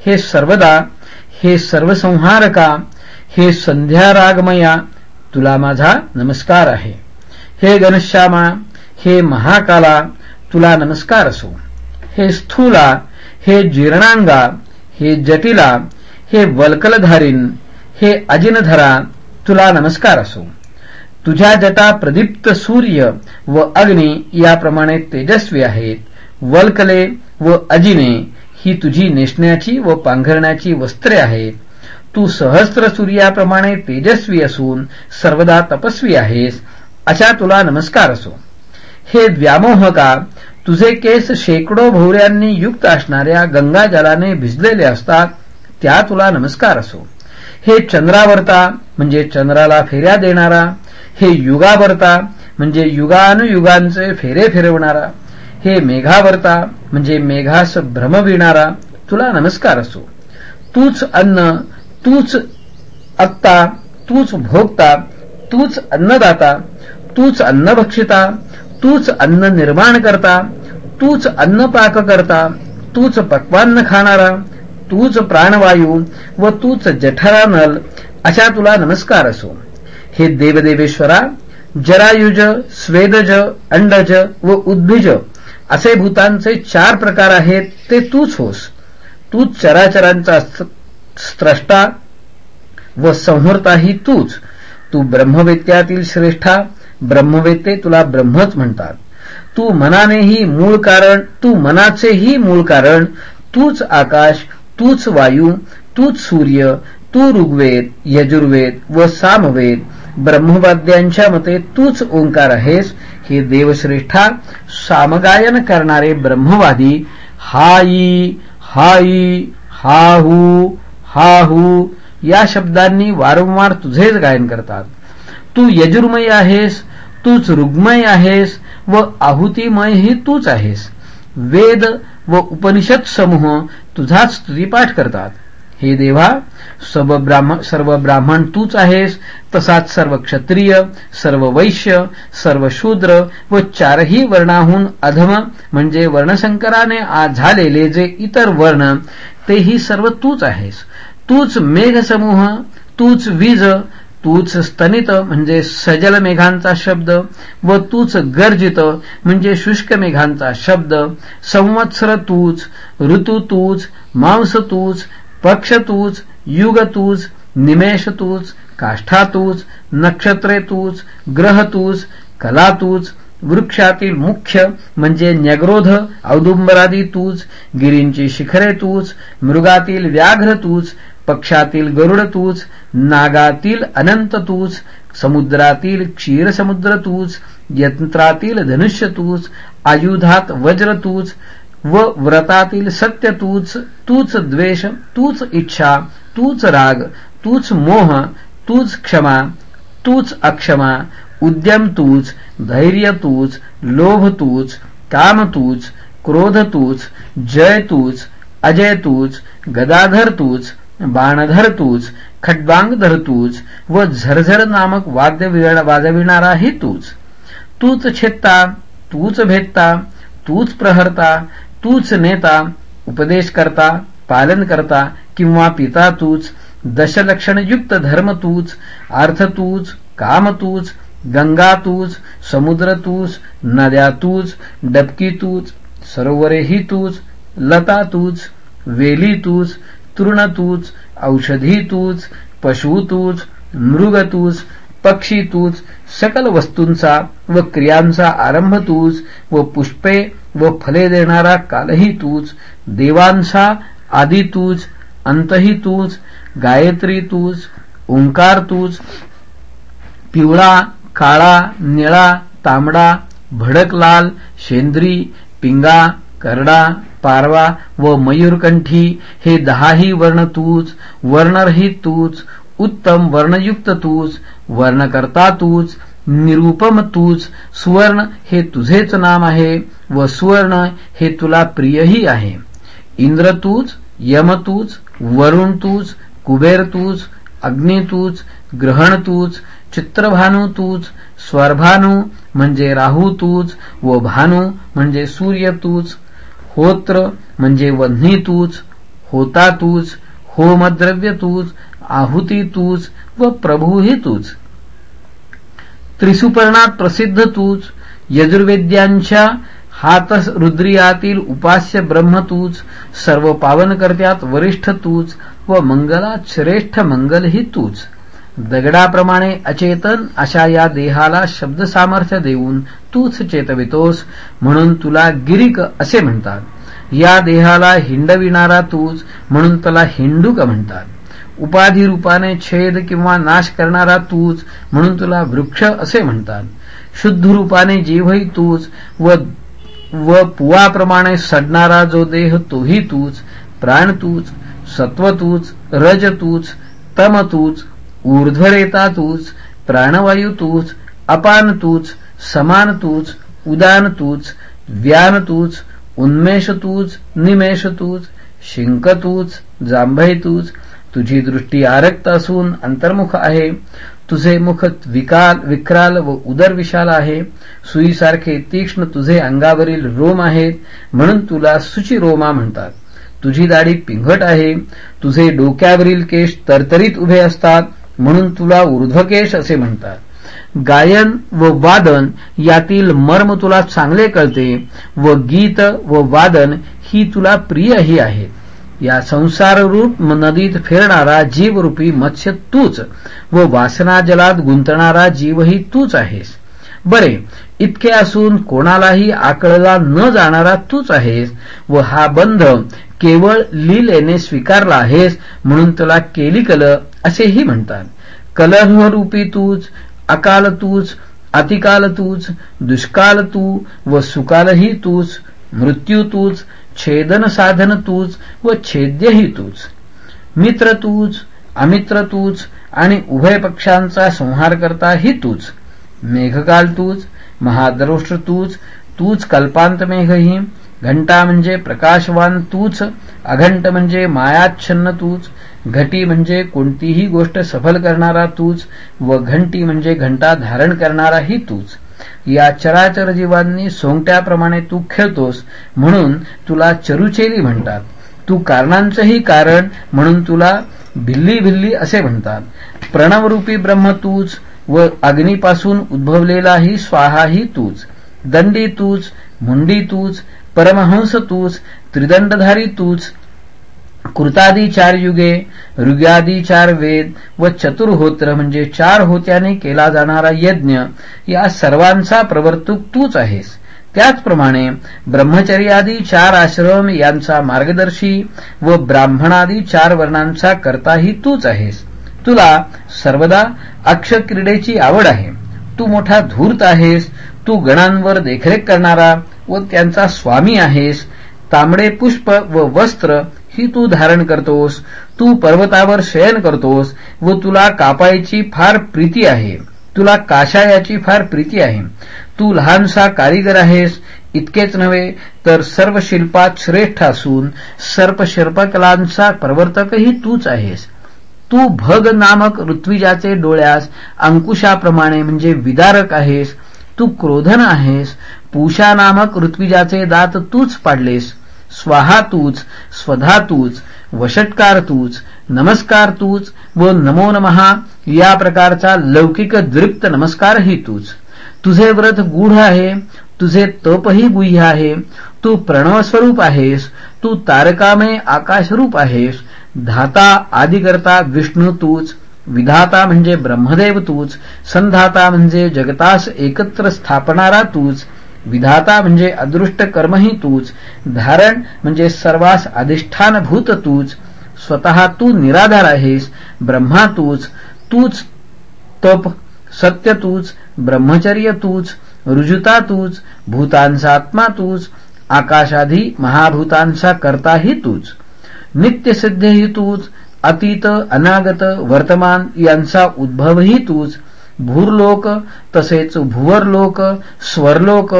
Speaker 1: हे सर्वदा हे सर्वसंहारका हे संध्यारागमया तुला माझा नमस्कार आहे. हे घनश्यामा हे महाकाला तुला नमस्कार असो. हे स्थूला हे जीर्णांगा हे जटिला हे वल्कलधारीन हे अजिनधरा तुला नमस्कार असो. तुझ्या जटा प्रदीप्त सूर्य व अग्नी याप्रमाणे तेजस्वी आहेत. वल्कले व अजिने ही तुझी नेसण्याची व पांघरण्याची वस्त्रे आहेत. तू सहस्त्र सूर्याप्रमाणे तेजस्वी असून सर्वदा तपस्वी आहेस. अशा तुला नमस्कार असो. हे व्यामोहका तुझे केस शेकडो भोवऱ्यांनी युक्त असणाऱ्या गंगाजलाने भिजलेले असतात त्या तुला नमस्कार असो. हे चंद्रावरता म्हणजे चंद्राला फेऱ्या देणारा हे युगावरता म्हणजे युगानुयुगांचे फेरे फिरवणारा हे मेघावरता म्हणजे मेघास भ्रम विणारा तुला नमस्कार असो. तूच अन्न तूच अत्ता तूच भोगता तूच अन्नदाता तूच अन्नभक्षिता तूच अन्न निर्माण करता तूच अन्न पाक करता तूच पक्वान्न खाणारा तूच प्राणवायू व तूच जठरा नल अशा तुला नमस्कार असो. हे देवदेवेश्वरा जरायुज स्वेदज अंडज व उद्भिज असे भूतांचे चार प्रकार आहेत ते तूच होस. तूच चराचरांचा स्रष्टा व संहर्ताही तूच. तू ब्रह्मवेत्यातील श्रेष्ठा ब्रह्मवेत्ते तुला ब्रह्मच म्हणतात. तू मनानेही मूळ कारण तू मनाचेही मूळ कारण तूच आकाश तूच वायू तूच सूर्य तू ऋग्वेद यजुर्वेद व सामवेद. ब्रह्मवाद्यांच्या मते तूच ओंकार आहेस. हे देवश्रेष्ठा सामगायन करणारे ब्रह्मवादी. हाई हाई हाहू हाहू या शब्दांनी वारंवार तुझेच गायन करतात. तू यजुर्मय आहेस तूच रुग्मय आहेस व आहुतीमयही तूच आहेस. वेद व उपनिषद समूह तुझाच स्तुतीपाठ करतात. हे देवा सर्व ब्राह्मण सर्व ब्राह्मण तूच आहेस तसाच सर्व क्षत्रिय सर्व वैश्य सर्व शूद्र व चारही वर्णाहून अधम म्हणजे वर्णशंकराने आज झालेले जे इतर वर्ण तेही सर्व तूच आहेस. तूच मेघसमूह तूच वीज तूच स्तनित म्हणजे सजल मेघांचा शब्द व तूच गर्जित म्हणजे शुष्क मेघांचा शब्द संवत्सर तूच ऋतू तूच मांस तूच पक्ष तूच युग तूच निमेष तूच काष्ठा तूच नक्षत्रे तूच ग्रह तूच कला तूच वृक्षातील मुख्य म्हणजे न्यग्रोध औदुंबरादी तूच गिरींची शिखरे तूच मृगातील व्याघ्र तूच पक्षातील गरुड तूच नागातील अनंत तूच समुद्रातील क्षीरसमुद्र तूच यंत्रातील धनुष्य तूच आयुधात वज्र तूच व व्रतातील सत्य तूच तूच द्वेष तूच इच्छा तूच राग तूच मोह तूच क्षमा तूच अक्षमा उद्यम तूच धैर्य तूच लोभ तूच काम तूच क्रोध तूच जय तूच अजय तूच गदाधर तूच बाणधर तूच खड्बांगधर धरतूच व झरझर नामक वाद्य वाजविणाराही तूच तूच छेत्ता तूच भेदता तूच प्रहरता तूच नेता उपदेश करता पालन करता किंवा पिता तूच दशलक्षणयुक्त धर्म तूच अर्थ तूच काम तूच गंगा तूच समुद्र तूच नद्या तूच डबकी तूच सरोवरेही तूच लता तूच वेली तूच तृण तूच औषधी तूच पशु तूच मृग तूच पक्षी तूच सकल वस्तूंचा व क्रियांचा आरंभ तूच व पुष्पे व फले देणारा कालही तूच देवांचा आदी तूच अंतही तूच गायत्री तूच ओंकार तूच पिवळा काळा निळा तांबडा भडक लाल शेंद्री पिंगा करडा पारवा व मयूरकंठी हे दहाही वर्ण तूच वर्णरहित तूच उत्तम वर्णयुक्त तूच वर्णकर्ता तूच निरुपम तूच सुवर्ण हे तुझेच नाम आहे व सुवर्ण हे तुला प्रियही आहे. इंद्र तूच यम तूच वरुण तूच कुबेर तूच अग्नी तूच ग्रहण तूच चित्रभानू तूच स्वरभानू म्हणजे राहू तूच व भानू म्हणजे सूर्य तूच होत्र म्हणजे वन्ही तूच होता तूच होमद्रव्य तूच आहुती तूच व प्रभूही तूच. त्रिसुपर्णात प्रसिद्ध तूच यजुर्वेद्यांच्या हातस रुद्रियातील उपास्य ब्रह्म तूच सर्व पावनकर्त्यात वरिष्ठ तूच व मंगलात श्रेष्ठ मंगलही तूच. दगडाप्रमाणे अचेतन अशा या देहाला शब्द सामर्थ्य देऊन तूच चेतवितोस म्हणून तुला गिरिक असे म्हणतात. या देहाला हिंडविणारा तूच म्हणून त्याला हिंडूक म्हणतात. उपाधी रूपाने छेद किंवा नाश करणारा तूच म्हणून तुला वृक्ष असे म्हणतात. शुद्ध रूपाने जीवही तूच व व पुवाप्रमाणे सडणारा जो देह तोही तूच प्राण तूच सत्व तूच रज तूच तम तूच ऊर्ध्वरेता तूच प्राणवायू तूच अपान तूच समान तूच उदान तूच व्यान तूच उन्मेष तूच निमेष तूच शिंक तूच जांभय तूच. तुझी दृष्टी आरक्त असून अंतर्मुख आहे. तुझे मुख विकाल विक्राल व उदर विशाल आहे. सुईसारखे तीक्ष्ण तुझे अंगावरील रोम आहेत. म्हणून तुला सुची रोमा म्हणतात. तुझी दाढी पिंगट आहे. तुझे डोक्यावरील केश तरतरीत उभे असतात. म्हणून तुला ऊर्ध्वकेश असे म्हणतात. गायन व वादन यातील मर्म तुला चांगले कळते व गीत व वादन ही तुला प्रियही आहेत या संसाररूप नदीत फिरणारा जीवरूपी मत्स्य तूच व वासना जलात गुंतणारा जीवही तूच आहेस. बरे इतके असून कोणालाही आकळला न जाणारा तूच आहेस व हा बंध केवळ लीलेने स्वीकारला आहेस म्हणून तुला केलिकल असेही म्हणतात. कलहरूपी तूच अकाल तूच अतिकाल तूच दुष्काल तू व सुकालही तूच मृत्यू तूच छेदन साधन तूच व छेद्यही तूच. मित्र तूच अमित्र तूच आणि उभय पक्षांचा संहार करता ही तूच. मेघकाल तूच महाद्रोष्ट तूच तूच कल्पांत मेघही घंटा म्हणजे प्रकाशवान तूच अघंट म्हणजे मायाच्छन्न तूच घटी म्हणजे कोणतीही गोष्ट सफल करणारा तूच व घंटी म्हणजे घंटा धारण करणाराही तूच. या चराचर जीवांनी सोंगट्याप्रमाणे तू खेळतोस म्हणून तुला चरुचेली म्हणतात. तू कारणांचंही कारण म्हणून तुला भिल्ली भिल्ली असे म्हणतात. प्रणवरूपी ब्रह्म तूच व अग्नीपासून उद्भवलेलाही स्वाहाही तूच. दंडी तूच मुंडी तूच परमहंस तूच त्रिदंडधारी तूच कृतादी चार युगे ऋग्यादी चार वेद व चतुर्होत्र म्हणजे चार होत्याने केला जाणारा यज्ञ या सर्वांचा प्रवर्तक तूच आहेस. त्याचप्रमाणे ब्रह्मचर्यादी चार आश्रम यांचा मार्गदर्शी व ब्राह्मणादी चार वर्णांचा करताही तूच आहेस. तुला सर्वदा अक्षक्रीडेची आवड आहे. तू मोठा धूर्त आहेस. तू गणांवर देखरेख करणारा व त्यांचा स्वामी आहेस. तांबडे पुष्प व वस्त्र ही तू धारण करतोस तू पर्वतावर शयन करतोस व तुला कापायची फार प्रीती आहे तुला काशायाची फार प्रीती आहे. तू लहानसा कारीगर आहेस इतकेच नव्हे तर सर्व शिल्पात श्रेष्ठ असून सर्प शिल्पकलांचा प्रवर्तकही तूच आहेस. तू भग नामक ऋत्विजाचे डोळ्यास अंकुशाप्रमाणे म्हणजे विदारक आहेस तू क्रोधन आहेस पूषा नामक ऋत्विजाचे दात तूच पाडलेस. स्वाहा तूच स्वधा तूच वषटकार तूच नमस्कार तूच व नमो नमहा या प्रकारचा लौकिक दृप्त नमस्कारही तूच. तुझे व्रत गूढ आहे तुझे तपही गुह्य आहे तू प्रणवस्वरूप आहेस तू तारकामय आकाशरूप आहेस धाता आदिकर्ता विष्णू तूच विधाता म्हणजे ब्रह्मदेव तूच संधाता म्हणजे जगतास एकत्र स्थापणारा तूच विधाता म्हणजे अदृष्ट कर्मही तूच धारण म्हणजे सर्वास अधिष्ठानभूत तूच स्वतः तू निराधार आहेस ब्रह्मा तूच तूच तप सत्य तूच ब्रह्मचर्य तूच रुजुता तूच भूतांचा आत्मा तूच आकाशाधी महाभूतांचा करताही तूच. नित्यसिद्धही तूच अतीत अनागत वर्तमान यांचा उद्भवही तूच भूरलोक तसेच भुवरलोक स्वरलोक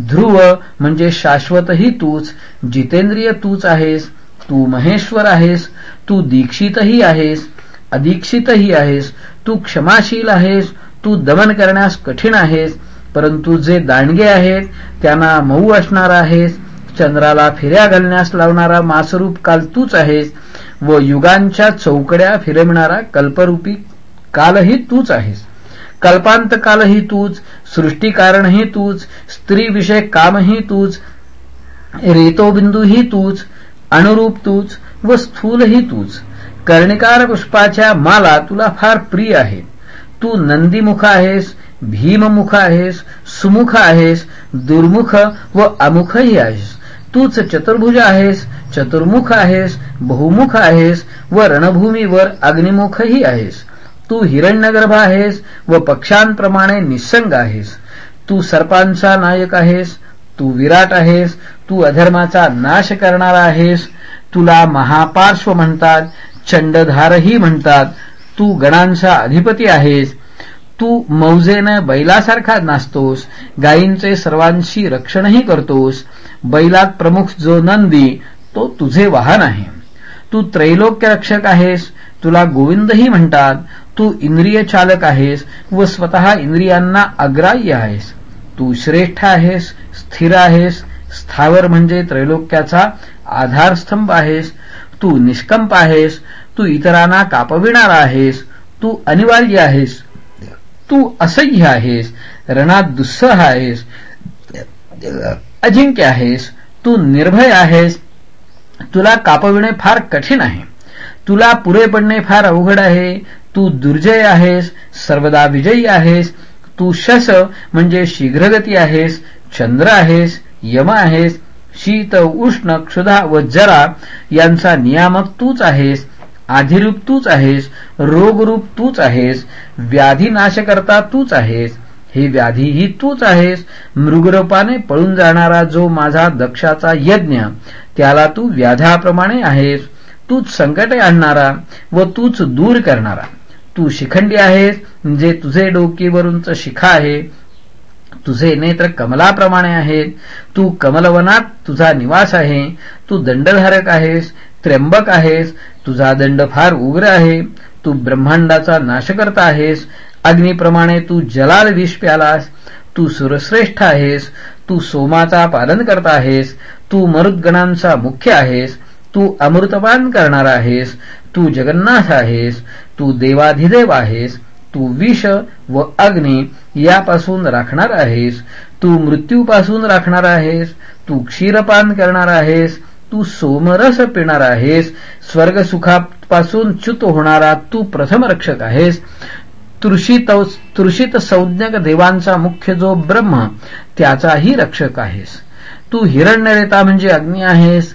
Speaker 1: ध्रुव म्हणजे शाश्वतही तूच. जितेंद्रिय तूच आहेस तू महेश्वर आहेस तू दीक्षितही आहेस अदीक्षितही आहेस तू क्षमाशील आहेस तू दमन करण्यास कठीण आहेस परंतु जे दांडगे आहेत त्यांना मऊ असणार आहेस चंद्राला फिर्या घालण्यास लावणारा मासरूप काल तूच आहेस व युगांच्या चौकड्या फिरविणारा कल्परूपी कालही तूच आहेस. कल्पांत कालही तूच सृष्टीकारणही तूच स्त्रीविषय कामही तूच रेतोबिंदूही तूच अनुरूप तूच व स्थूलही तूच. कर्णिकार पुष्पाच्या माला तुला फार प्रिय आहे. तू नंदीमुख आहेस भीममुख आहेस सुमुख आहेस दुर्मुख व अमुखही आहेस. तूच चतुर्भुज आहेस चतुर्मुख आहेस बहुमुख आहेस व रणभूमीवर अग्निमुखही आहेस. तू हिरण्यगर्भ आहेस व पक्षांप्रमाणे निसंग आहेस. तू सर्पांचा नायक आहेस तू विराट आहेस तू अधर्माचा नाश करणारा आहेस. तुला महापार्श्व म्हणतात चंडधारही म्हणतात. तू गणांचा अधिपती आहेस. तू मौजेनं बैलासारखा नाचतोस गायींचे सर्वांशी रक्षणही करतोस. बैलात प्रमुख जो नंदी तो तुझे वाहन आहे. तू त्रैलोक्य रक्षक आहेस तुला गोविंदही म्हणतात. तू इंद्रिय चालक आहेस व स्वतः इंद्रियांना अग्राह्य आहेस. तू श्रेष्ठ आहेस स्थिर आहेस स्थावर म्हणजे त्रैलोक्याचा आधारस्तंभ आहेस. तू निष्कंप आहेस तू इतरांना कापविणार आहेस तू अनिवार्य आहेस. तू असह्य आहेस रणात दुस्सह आहेस अजिंक्य आहेस. तू निर्भय आहेस. तुला कापविणे फार कठीण आहे. तुला पुरे पडणे फार अवघड आहे. तू दुर्जय आहेस सर्वदा विजयी आहेस तू शस म्हणजे शीघ्रगती आहेस चंद्र आहेस यम आहेस शीत उष्ण क्षुधा व जरा यांचा नियामक तूच आहेस आधिरूप तूच आहेस रोगरूप तूच आहेस व्याधी नाशकर्ता तूच आहेस. हे व्याधीही तूच आहेस मृगरूपाने पळून जाणारा जो माझा दक्षाचा यज्ञ त्याला तू व्याध्याप्रमाणे आहेस तूच संकटे आणणारा व तूच दूर करणारा. तू शिखंडी आहेस जे तुझे डोकीवरूनच शिखा आहे तुझे नेत्र कमलाप्रमाणे आहेत तू कमलवनात तुझा निवास आहे तू दंडधारक आहेस त्र्यंबक आहेस तुझा दंड फार उग्र आहे तू ब्रह्मांडाचा नाश करता आहेस अग्निप्रमाणे तू जलाल विष प्यालास तू सुरश्रेष्ठ आहेस तू सोमाचा पालन करता आहेस तू मरुद्गणांचा मुख्य आहेस तू अमृतपान करणार आहेस तू जगन्नाथ आहेस तू देवाधिदेव आहेस तू विष व अग्नी यापासून राखणार आहेस तू मृत्यूपासून राखणार आहेस तू क्षीरपान करणार आहेस तू सोमरस पिणार आहेस स्वर्गसुखापासून च्युत होणारा तू प्रथम रक्षक आहेस. तृषित तृषित संज्ञक देवांचा मुख्य जो ब्रह्म त्याचाही रक्षक आहेस. तू हिरण्यरेता म्हणजे अग्नी आहेस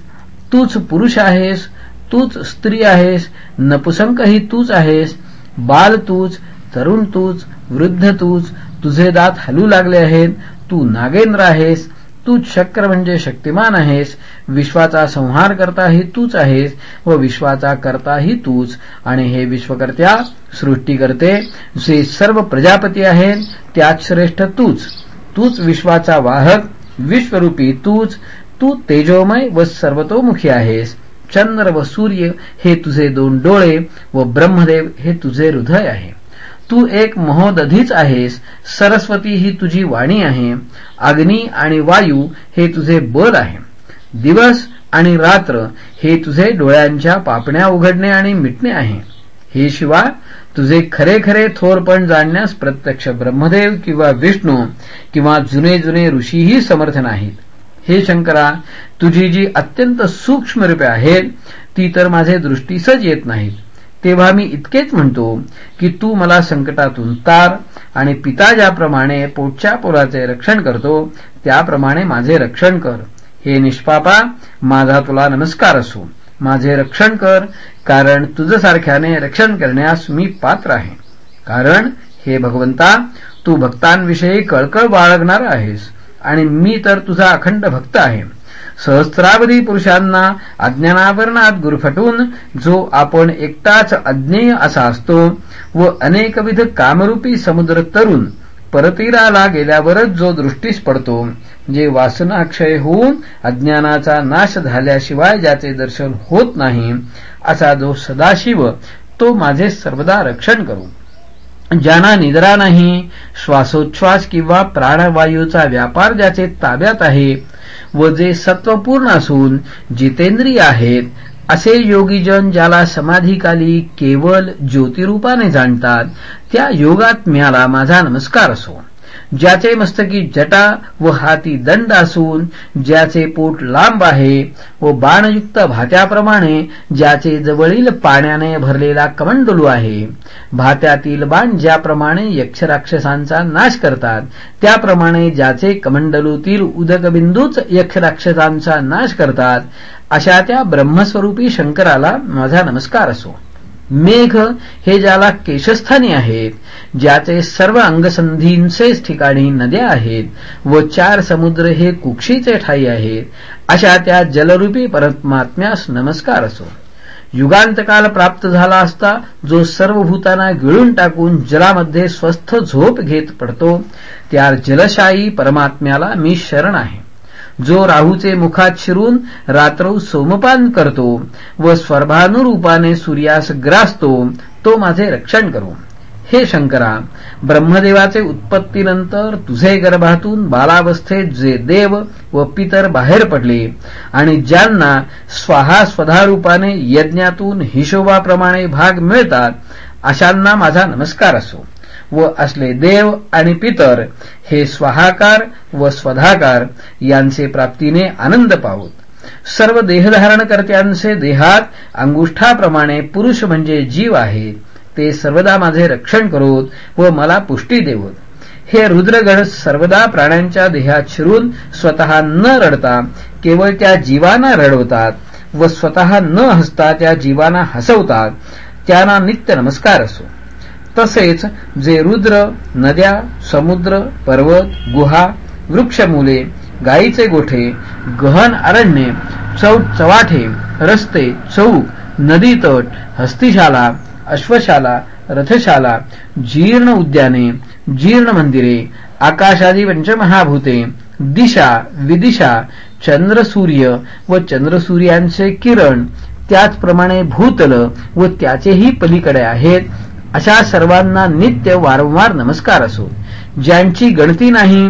Speaker 1: तूच पुरुष आहेस तूच स्त्री आहेस नपुसंकही तूच आहेस बाल तूच तरुण तूच वृद्ध तूच तुझे दात हलू लागले आहेत तू नागेंद्र आहेस तूच शक्र म्हणजे शक्तिमान आहेस विश्वाचा संहार करताही तूच आहेस व विश्वाचा करताही तूच. आणि हे विश्वकर्त्या सृष्टी करते जे सर्व प्रजापती आहेत त्यात श्रेष्ठ तूच. तूच विश्वाचा वाहक विश्वरूपी तूच तू तेजोमय व सर्वतोमुखी आहेस. चंद्र व सूर्य हे तुझे दोन डोळे व ब्रह्मदेव हे तुझे हृदय आहे. तू एक महोदधीच आहेस सरस्वती ही तुझी वाणी आहे अग्नी आणि वायू हे तुझे बल आहे. दिवस आणि रात्र हे तुझे डोळ्यांच्या पापण्या उघडणे आणि मिटणे आहे. हे शिवाय तुझे खरे खरे थोरपण जाणण्यास प्रत्यक्ष ब्रह्मदेव किंवा विष्णू किंवा जुने जुने ऋषीही समर्थ नाहीत. हे शंकरा तुझी जी अत्यंत सूक्ष्म रूपे आहेत ती तर माझे दृष्टीसच येत नाहीत. तेव्हा मी इतकेच म्हणतो की तू मला संकटातून तार आणि पिता ज्याप्रमाणे पोटच्या पोराचे रक्षण करतो त्याप्रमाणे माझे रक्षण कर. हे निष्पापा माझा तुला नमस्कार असो. माझे रक्षण कर कारण तुझसारख्याने रक्षण करण्यास मी पात्र आहे. कारण हे भगवंता तू भक्तांविषयी कळकळ बाळगणार आहेस. आणि मी तर तुझा अखंड भक्त आहे. सहस्त्रावधी पुरुषांना अज्ञानावरणात गुरफटून जो आपण एकटाच अज्ञेय असा असतो व अनेकविध कामरूपी समुद्र तरुण परतीराला गेल्यावरच जो दृष्टीस पडतो जे वासनाक्षय होऊन अज्ञानाचा नाश झाल्याशिवाय ज्याचे दर्शन होत नाही असा जो सदाशिव तो माझे सर्वदा रक्षण करू. ज्यांना निद्रा नाही श्वासोच्छ्वास किंवा प्राणवायूचा व्यापार ज्याचे ताब्यात आहे व जे सत्वपूर्ण असून जितेंद्रिय आहेत असे योगीजन ज्याला समाधीकाली केवळ ज्योतिरूपाने जाणतात त्या योगात्म्याला माझा नमस्कार असो. ज्याचे मस्तकी जटा व हाती दंड असून ज्याचे पोट लांब आहे व बाणयुक्त भात्याप्रमाणे ज्याचे जवळील पाण्याने भरलेला कमंडलू आहे. भात्यातील बाण ज्याप्रमाणे यक्षराक्षसांचा नाश करतात त्याप्रमाणे ज्याचे कमंडलूतील उदकबिंदूच यक्षराक्षसांचा नाश करतात अशा त्या ब्रह्मस्वरूपी शंकराला माझा नमस्कार असो. मेघ हे ज्याला केशस्थानी आहेत ज्याचे सर्व अंगसंधींचेच ठिकाणी नद्या आहेत व चार समुद्र हे कुक्षीचे ठाई आहेत अशा त्या जलरूपी परमात्म्यास नमस्कार असो. युगांतकाल प्राप्त झाला असता जो सर्व भूतांना गिळून टाकून जलामध्ये स्वस्थ झोप घेत पडतो त्या जलशाही परमात्म्याला मी शरण आहे. जो राहूचे मुखात शिरून रात्र सोमपान करतो व स्वर्भानुरूपाने सूर्यास ग्रासतो तो माझे रक्षण करू. हे शंकरा ब्रह्मदेवाचे उत्पत्तीनंतर तुझे गर्भातून बालावस्थेत जे देव व पितर बाहेर पडले आणि ज्यांना स्वाहा स्वधारूपाने यज्ञातून हिशोबाप्रमाणे भाग मिळतात अशांना माझा नमस्कार असो. व असले देव आणि पितर हे स्वाहाकार व स्वधाकार यांचे प्राप्तीने आनंद पावत सर्व देहधारणकर्त्यांचे देहात अंगुष्ठाप्रमाणे पुरुष म्हणजे जीव आहे ते सर्वदा माझे रक्षण करोत व मला पुष्टी देवत. हे रुद्रगण सर्वदा प्राण्यांच्या देहात शिरून स्वतः न रडता केवळ त्या जीवांना रडवतात व स्वतः न हसता त्या जीवांना हसवतात. त्यांना नित्य नमस्कार असो. तसेच जे रुद्र नद्या समुद्र पर्वत गुहा वृक्षमुले गायीचे गोठे गहन अरण्ये चौ चवाठे रस्ते चौक नदी तट हस्तिशाला अश्वशाला रथशाला जीर्ण उद्याने जीर्ण मंदिरे आकाशादी पंचमहाभूते दिशा विदिशा चंद्रसूर्य व चंद्रसूर्यांचे किरण त्याचप्रमाणे भूतल व त्याचेही पलीकडे आहेत. अशा सर्वांना नित्य वारंवार नमस्कार असो. ज्यांची गणती नाही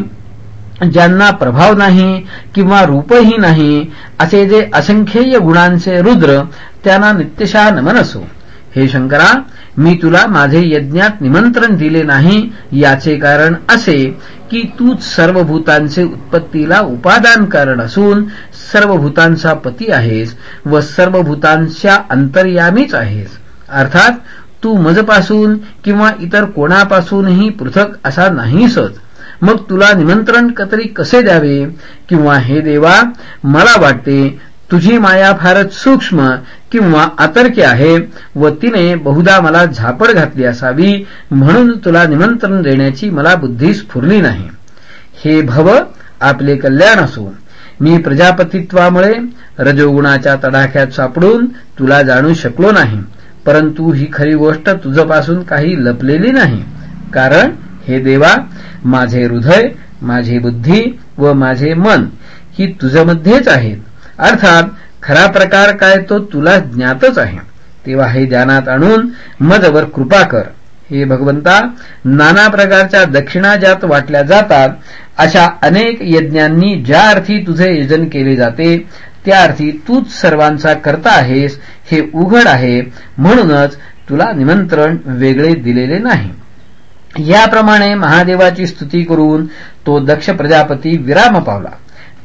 Speaker 1: ज्यांना प्रभाव नाही किंवा रूपही नाही असे जे असंख्येय गुणांचे रुद्र त्यांना नित्यशा नमन असो. हे शंकरा मी तुला माझे यज्ञात निमंत्रण दिले नाही याचे कारण असे की तूच सर्व भूतांचे उत्पत्तीला उपादान कारण असून सर्व भूतांचा पती आहेस व सर्व भूतांच्या अंतर्यामीच आहेस. अर्थात तू मजपासून किंवा इतर कोणापासूनही पृथक असा नाहीसच मग तुला निमंत्रण कतरी कसे द्यावे? किंवा हे देवा मला वाटते तुझी माया फारच सूक्ष्म किंवा आतर्की आहे. व तिने बहुधा मला झापड घातली असावी. म्हणून तुला निमंत्रण देण्याची मला बुद्धी स्फुरली नाही. हे भव आपले कल्याण असो. मी प्रजापतित्वामुळे रजोगुणाच्या तडाख्यात सापडून तुला जाणू शकलो नाही. परंतु ही खरी गोष्ट तुझपासून काही लपलेली नाही. कारण हे देवा माझे हृदय माझी बुद्धी व माझे मन ही तुझमध्येच आहेत. अर्थात खरा प्रकार काय तो तुला ज्ञातच आहे. तेव्हा हे ज्ञानात आणून मजवर कृपा कर. हे भगवंता नाना प्रकारच्या दक्षिणा ज्यात वाटल्या जातात अशा अनेक यज्ञांनी ज्या अर्थी तुझे यजन केले जाते त्या अर्थी तूच सर्वांचा करता आहेस हे उघड आहे म्हणूनच तुला निमंत्रण वेगळे दिलेले नाही. याप्रमाणे महादेवाची स्तुती करून तो दक्ष प्रजापती विराम पावला.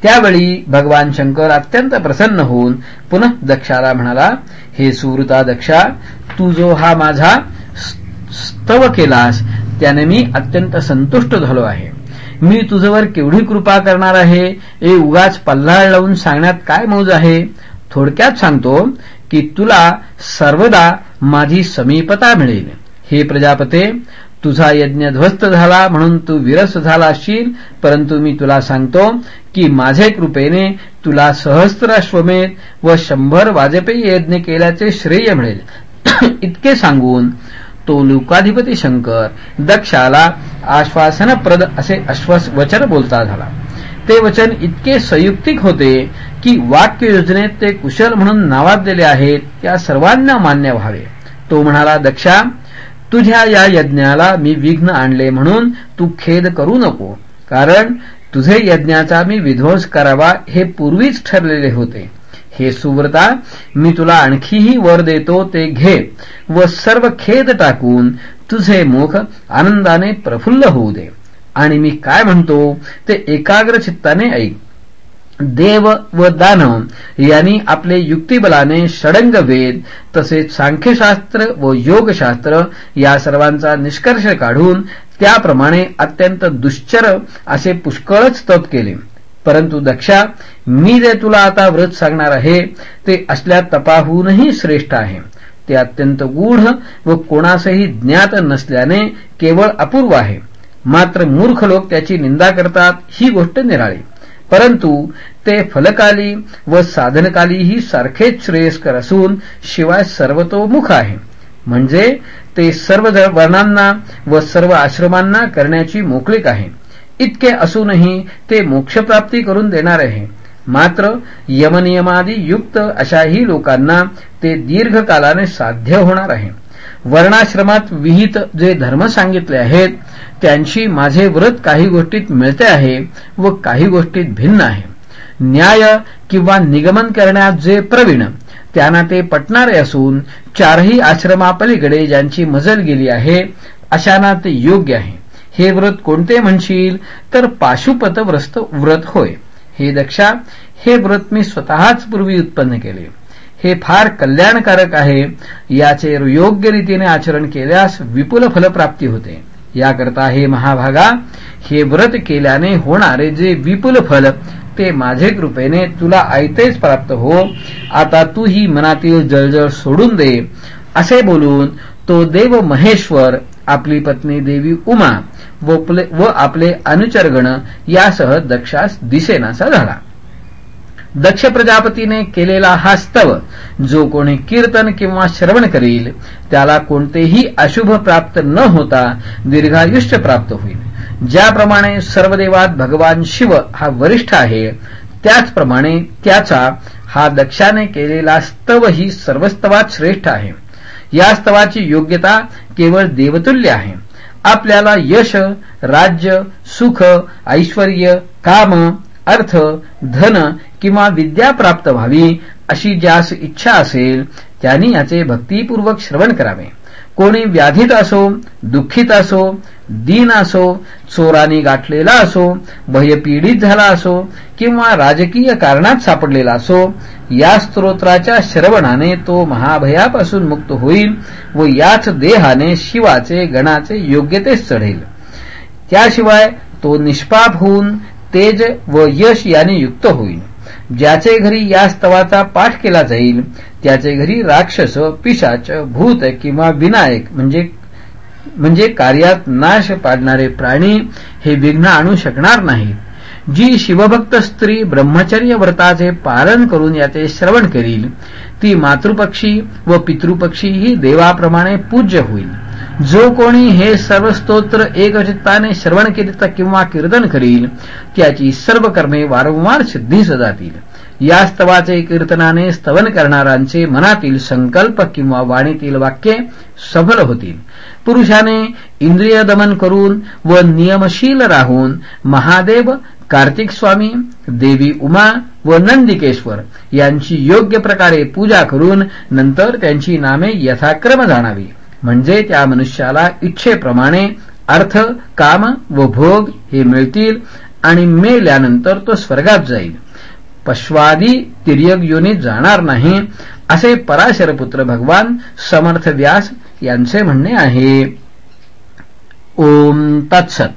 Speaker 1: त्यावेळी भगवान शंकर अत्यंत प्रसन्न होऊन पुनः दक्षाला म्हणाला हे सुवृता दक्षा तू जो हा माझा स्तव केलास त्याने मी अत्यंत संतुष्ट झालो आहे. मी तुझवर केवढी कृपा करणार आहे? ए उगाच पल्हाळ लावून सांगण्यात काय मौज आहे? थोडक्यात सांगतो की तुला सर्वदा माझी समीपता मिळेल. हे प्रजापते तुझा यज्ञ ध्वस्त झाला म्हणून तू विरस झाला असशील परंतु मी तुला सांगतो की माझे कृपेने तुला सहस्त्र अश्वमेध व शंभर वाजपेयी यज्ञ केल्याचे श्रेय मिळेल. इतके सांगून तो लोकाधिपती शंकर दक्षाला आश्वासनप्रद असे वचन बोलता झाला. ते वचन इतके संयुक्तिक होते की वाक्य योजनेत ते कुशल म्हणून नावाजलेले आहेत त्या सर्वांना मान्य व्हावे. तो म्हणाला दक्षा तुझ्या या यज्ञाला मी विघ्न आणले म्हणून तू खेद करू नको कारण तुझे यज्ञाचा मी विध्वंस करावा हे पूर्वीच ठरलेले होते. हे सुव्रता मी तुला आणखीही वर देतो ते घे. व सर्व खेद टाकून तुझे मुख आनंदाने प्रफुल्ल होऊ दे. आणि मी काय म्हणतो ते एकाग्र चित्ताने ऐक. देव व दानव यांनी आपले युक्तिबलाने षडंग वेद तसेच सांख्यशास्त्र व योगशास्त्र या सर्वांचा निष्कर्ष काढून त्याप्रमाणे अत्यंत दुश्चर असे पुष्कळच तप केले. परंतु दक्षा मी जे तुला आता व्रत सांगणार आहे ते असल्या तपाहूनही श्रेष्ठ आहे. ते अत्यंत गूढ व कोणासही ज्ञात नसल्याने केवळ अपूर्व आहे. मात्र मूर्ख लोक त्याची निंदा करतात ही गोष्ट निराळी. परंतु ते फलकाली व साधनकालीही सारखेच श्रेयस्कर असून शिवाय सर्वतोमुख आहे. म्हणजे ते सर्व वर्णांना व सर्व आश्रमांना करण्याची मोकळीक आहे. इतके असूनही ते मोक्षप्राप्ती करून देणार आहे. मात्र यमनियमादी युक्त अशाही लोकांना ते दीर्घकालाने साध्य होणार आहे. वर्णाश्रमात विहित जे धर्म सांगितले आहेत त्यांची माझे व्रत काही गोष्टीत मिळते आहे व काही गोष्टीत भिन्न आहे. न्याय किंवा निगमन करण्यात जे प्रवीण त्यांना ते पटणारे असून चारही आश्रमापलीकडे ज्यांची मजल गेली आहे अशांना ते योग्य आहे. हे व्रत कोणते म्हणशील? तर पाशुपत व्रत होय. हे दक्षा हे व्रत मी स्वतःच पूर्वी उत्पन्न केले. हे फार कल्याणकारक आहे. याचे योग्य रीतीने आचरण केल्यास विपुल फलप्राप्ती होते. याकरता हे महाभागा हे व्रत केल्याने होणारे जे विपुल फल ते माझे कृपेने तुला ऐतेच प्राप्त हो. आता तू ही मनातील जळजळ सोडून दे. असे बोलून तो देव महेश्वर आपली पत्नी देवी उमा व आपले अनुचरगण यासह दक्षास दिसेनासा झाला. दक्ष प्रजापतीने केलेला हा स्तव जो कोणी कीर्तन किंवा श्रवण करील त्याला कोणतेही अशुभ प्राप्त न होता दीर्घायुष्य प्राप्त होईल. ज्याप्रमाणे सर्व देवात भगवान शिव हा वरिष्ठ आहे त्याचप्रमाणे त्याचा हा दक्षाने केलेला स्तव ही सर्वस्तवात श्रेष्ठ आहे. या स्तवाची योग्यता केवळ देवतुल्य आहे. आपल्याला यश राज्य सुख ऐश्वर काम अर्थ धन किंवा विद्या प्राप्त व्हावी अशी ज्यास इच्छा असेल त्यांनी याचे भक्तीपूर्वक श्रवण करावे. कोणी व्याधीत असो दुःखित असो दीन असो चोराने गाठलेला असो भयपीडित झाला असो किंवा राजकीय कारणात सापडलेला असो या स्तोत्राच्या श्रवणाने तो महाभयापासून मुक्त होईल व याच देहाने शिवाचे गणाचे योग्यतेस चढेल. त्याशिवाय तो निष्पाप होऊन तेज व यश याने युक्त होईल. ज्याचे घरी या स्तवाचा पाठ केला जाईल त्याचे घरी राक्षस पिशाच भूत किंवा विनायक म्हणजे म्हणजे कार्यात नाश पाडणारे प्राणी हे विघ्न आणू शकणार नाहीत जी शिवभक्त स्त्री ब्रह्मचर्य व्रताचे पालन करून याचे श्रवण करील ती मातृपक्षी व पितृपक्षी ही देवाप्रमाणे पूज्य होईल. जो कोणी हे सर्व स्तोत्र एकचित्ताने श्रवण करीत किंवा कीर्तन करील त्याची सर्व कर्मे वारंवार सिद्धीस जातील या स्तवाचे कीर्तनाने स्तवन करणारांचे मनातील संकल्प किंवा वाणीतील वाक्ये सफल होतील. पुरुषाने इंद्रिय दमन करून व नियमशील राहून महादेव कार्तिक स्वामी देवी उमा व नंदिकेश्वर यांची योग्य प्रकारे पूजा करून नंतर त्यांची नामे यथाक्रम जाणावी. म्हणजे त्या मनुष्याला इच्छेप्रमाणे अर्थ काम व भोग हे मिळतील आणि मेल्यानंतर तो स्वर्गात जाईल. पश्वादी तिर्यक योनीत जाणार नाही असे पराशरपुत्र भगवान समर्थ व्यास यांचे म्हणणे आहे. ओम तत्सत.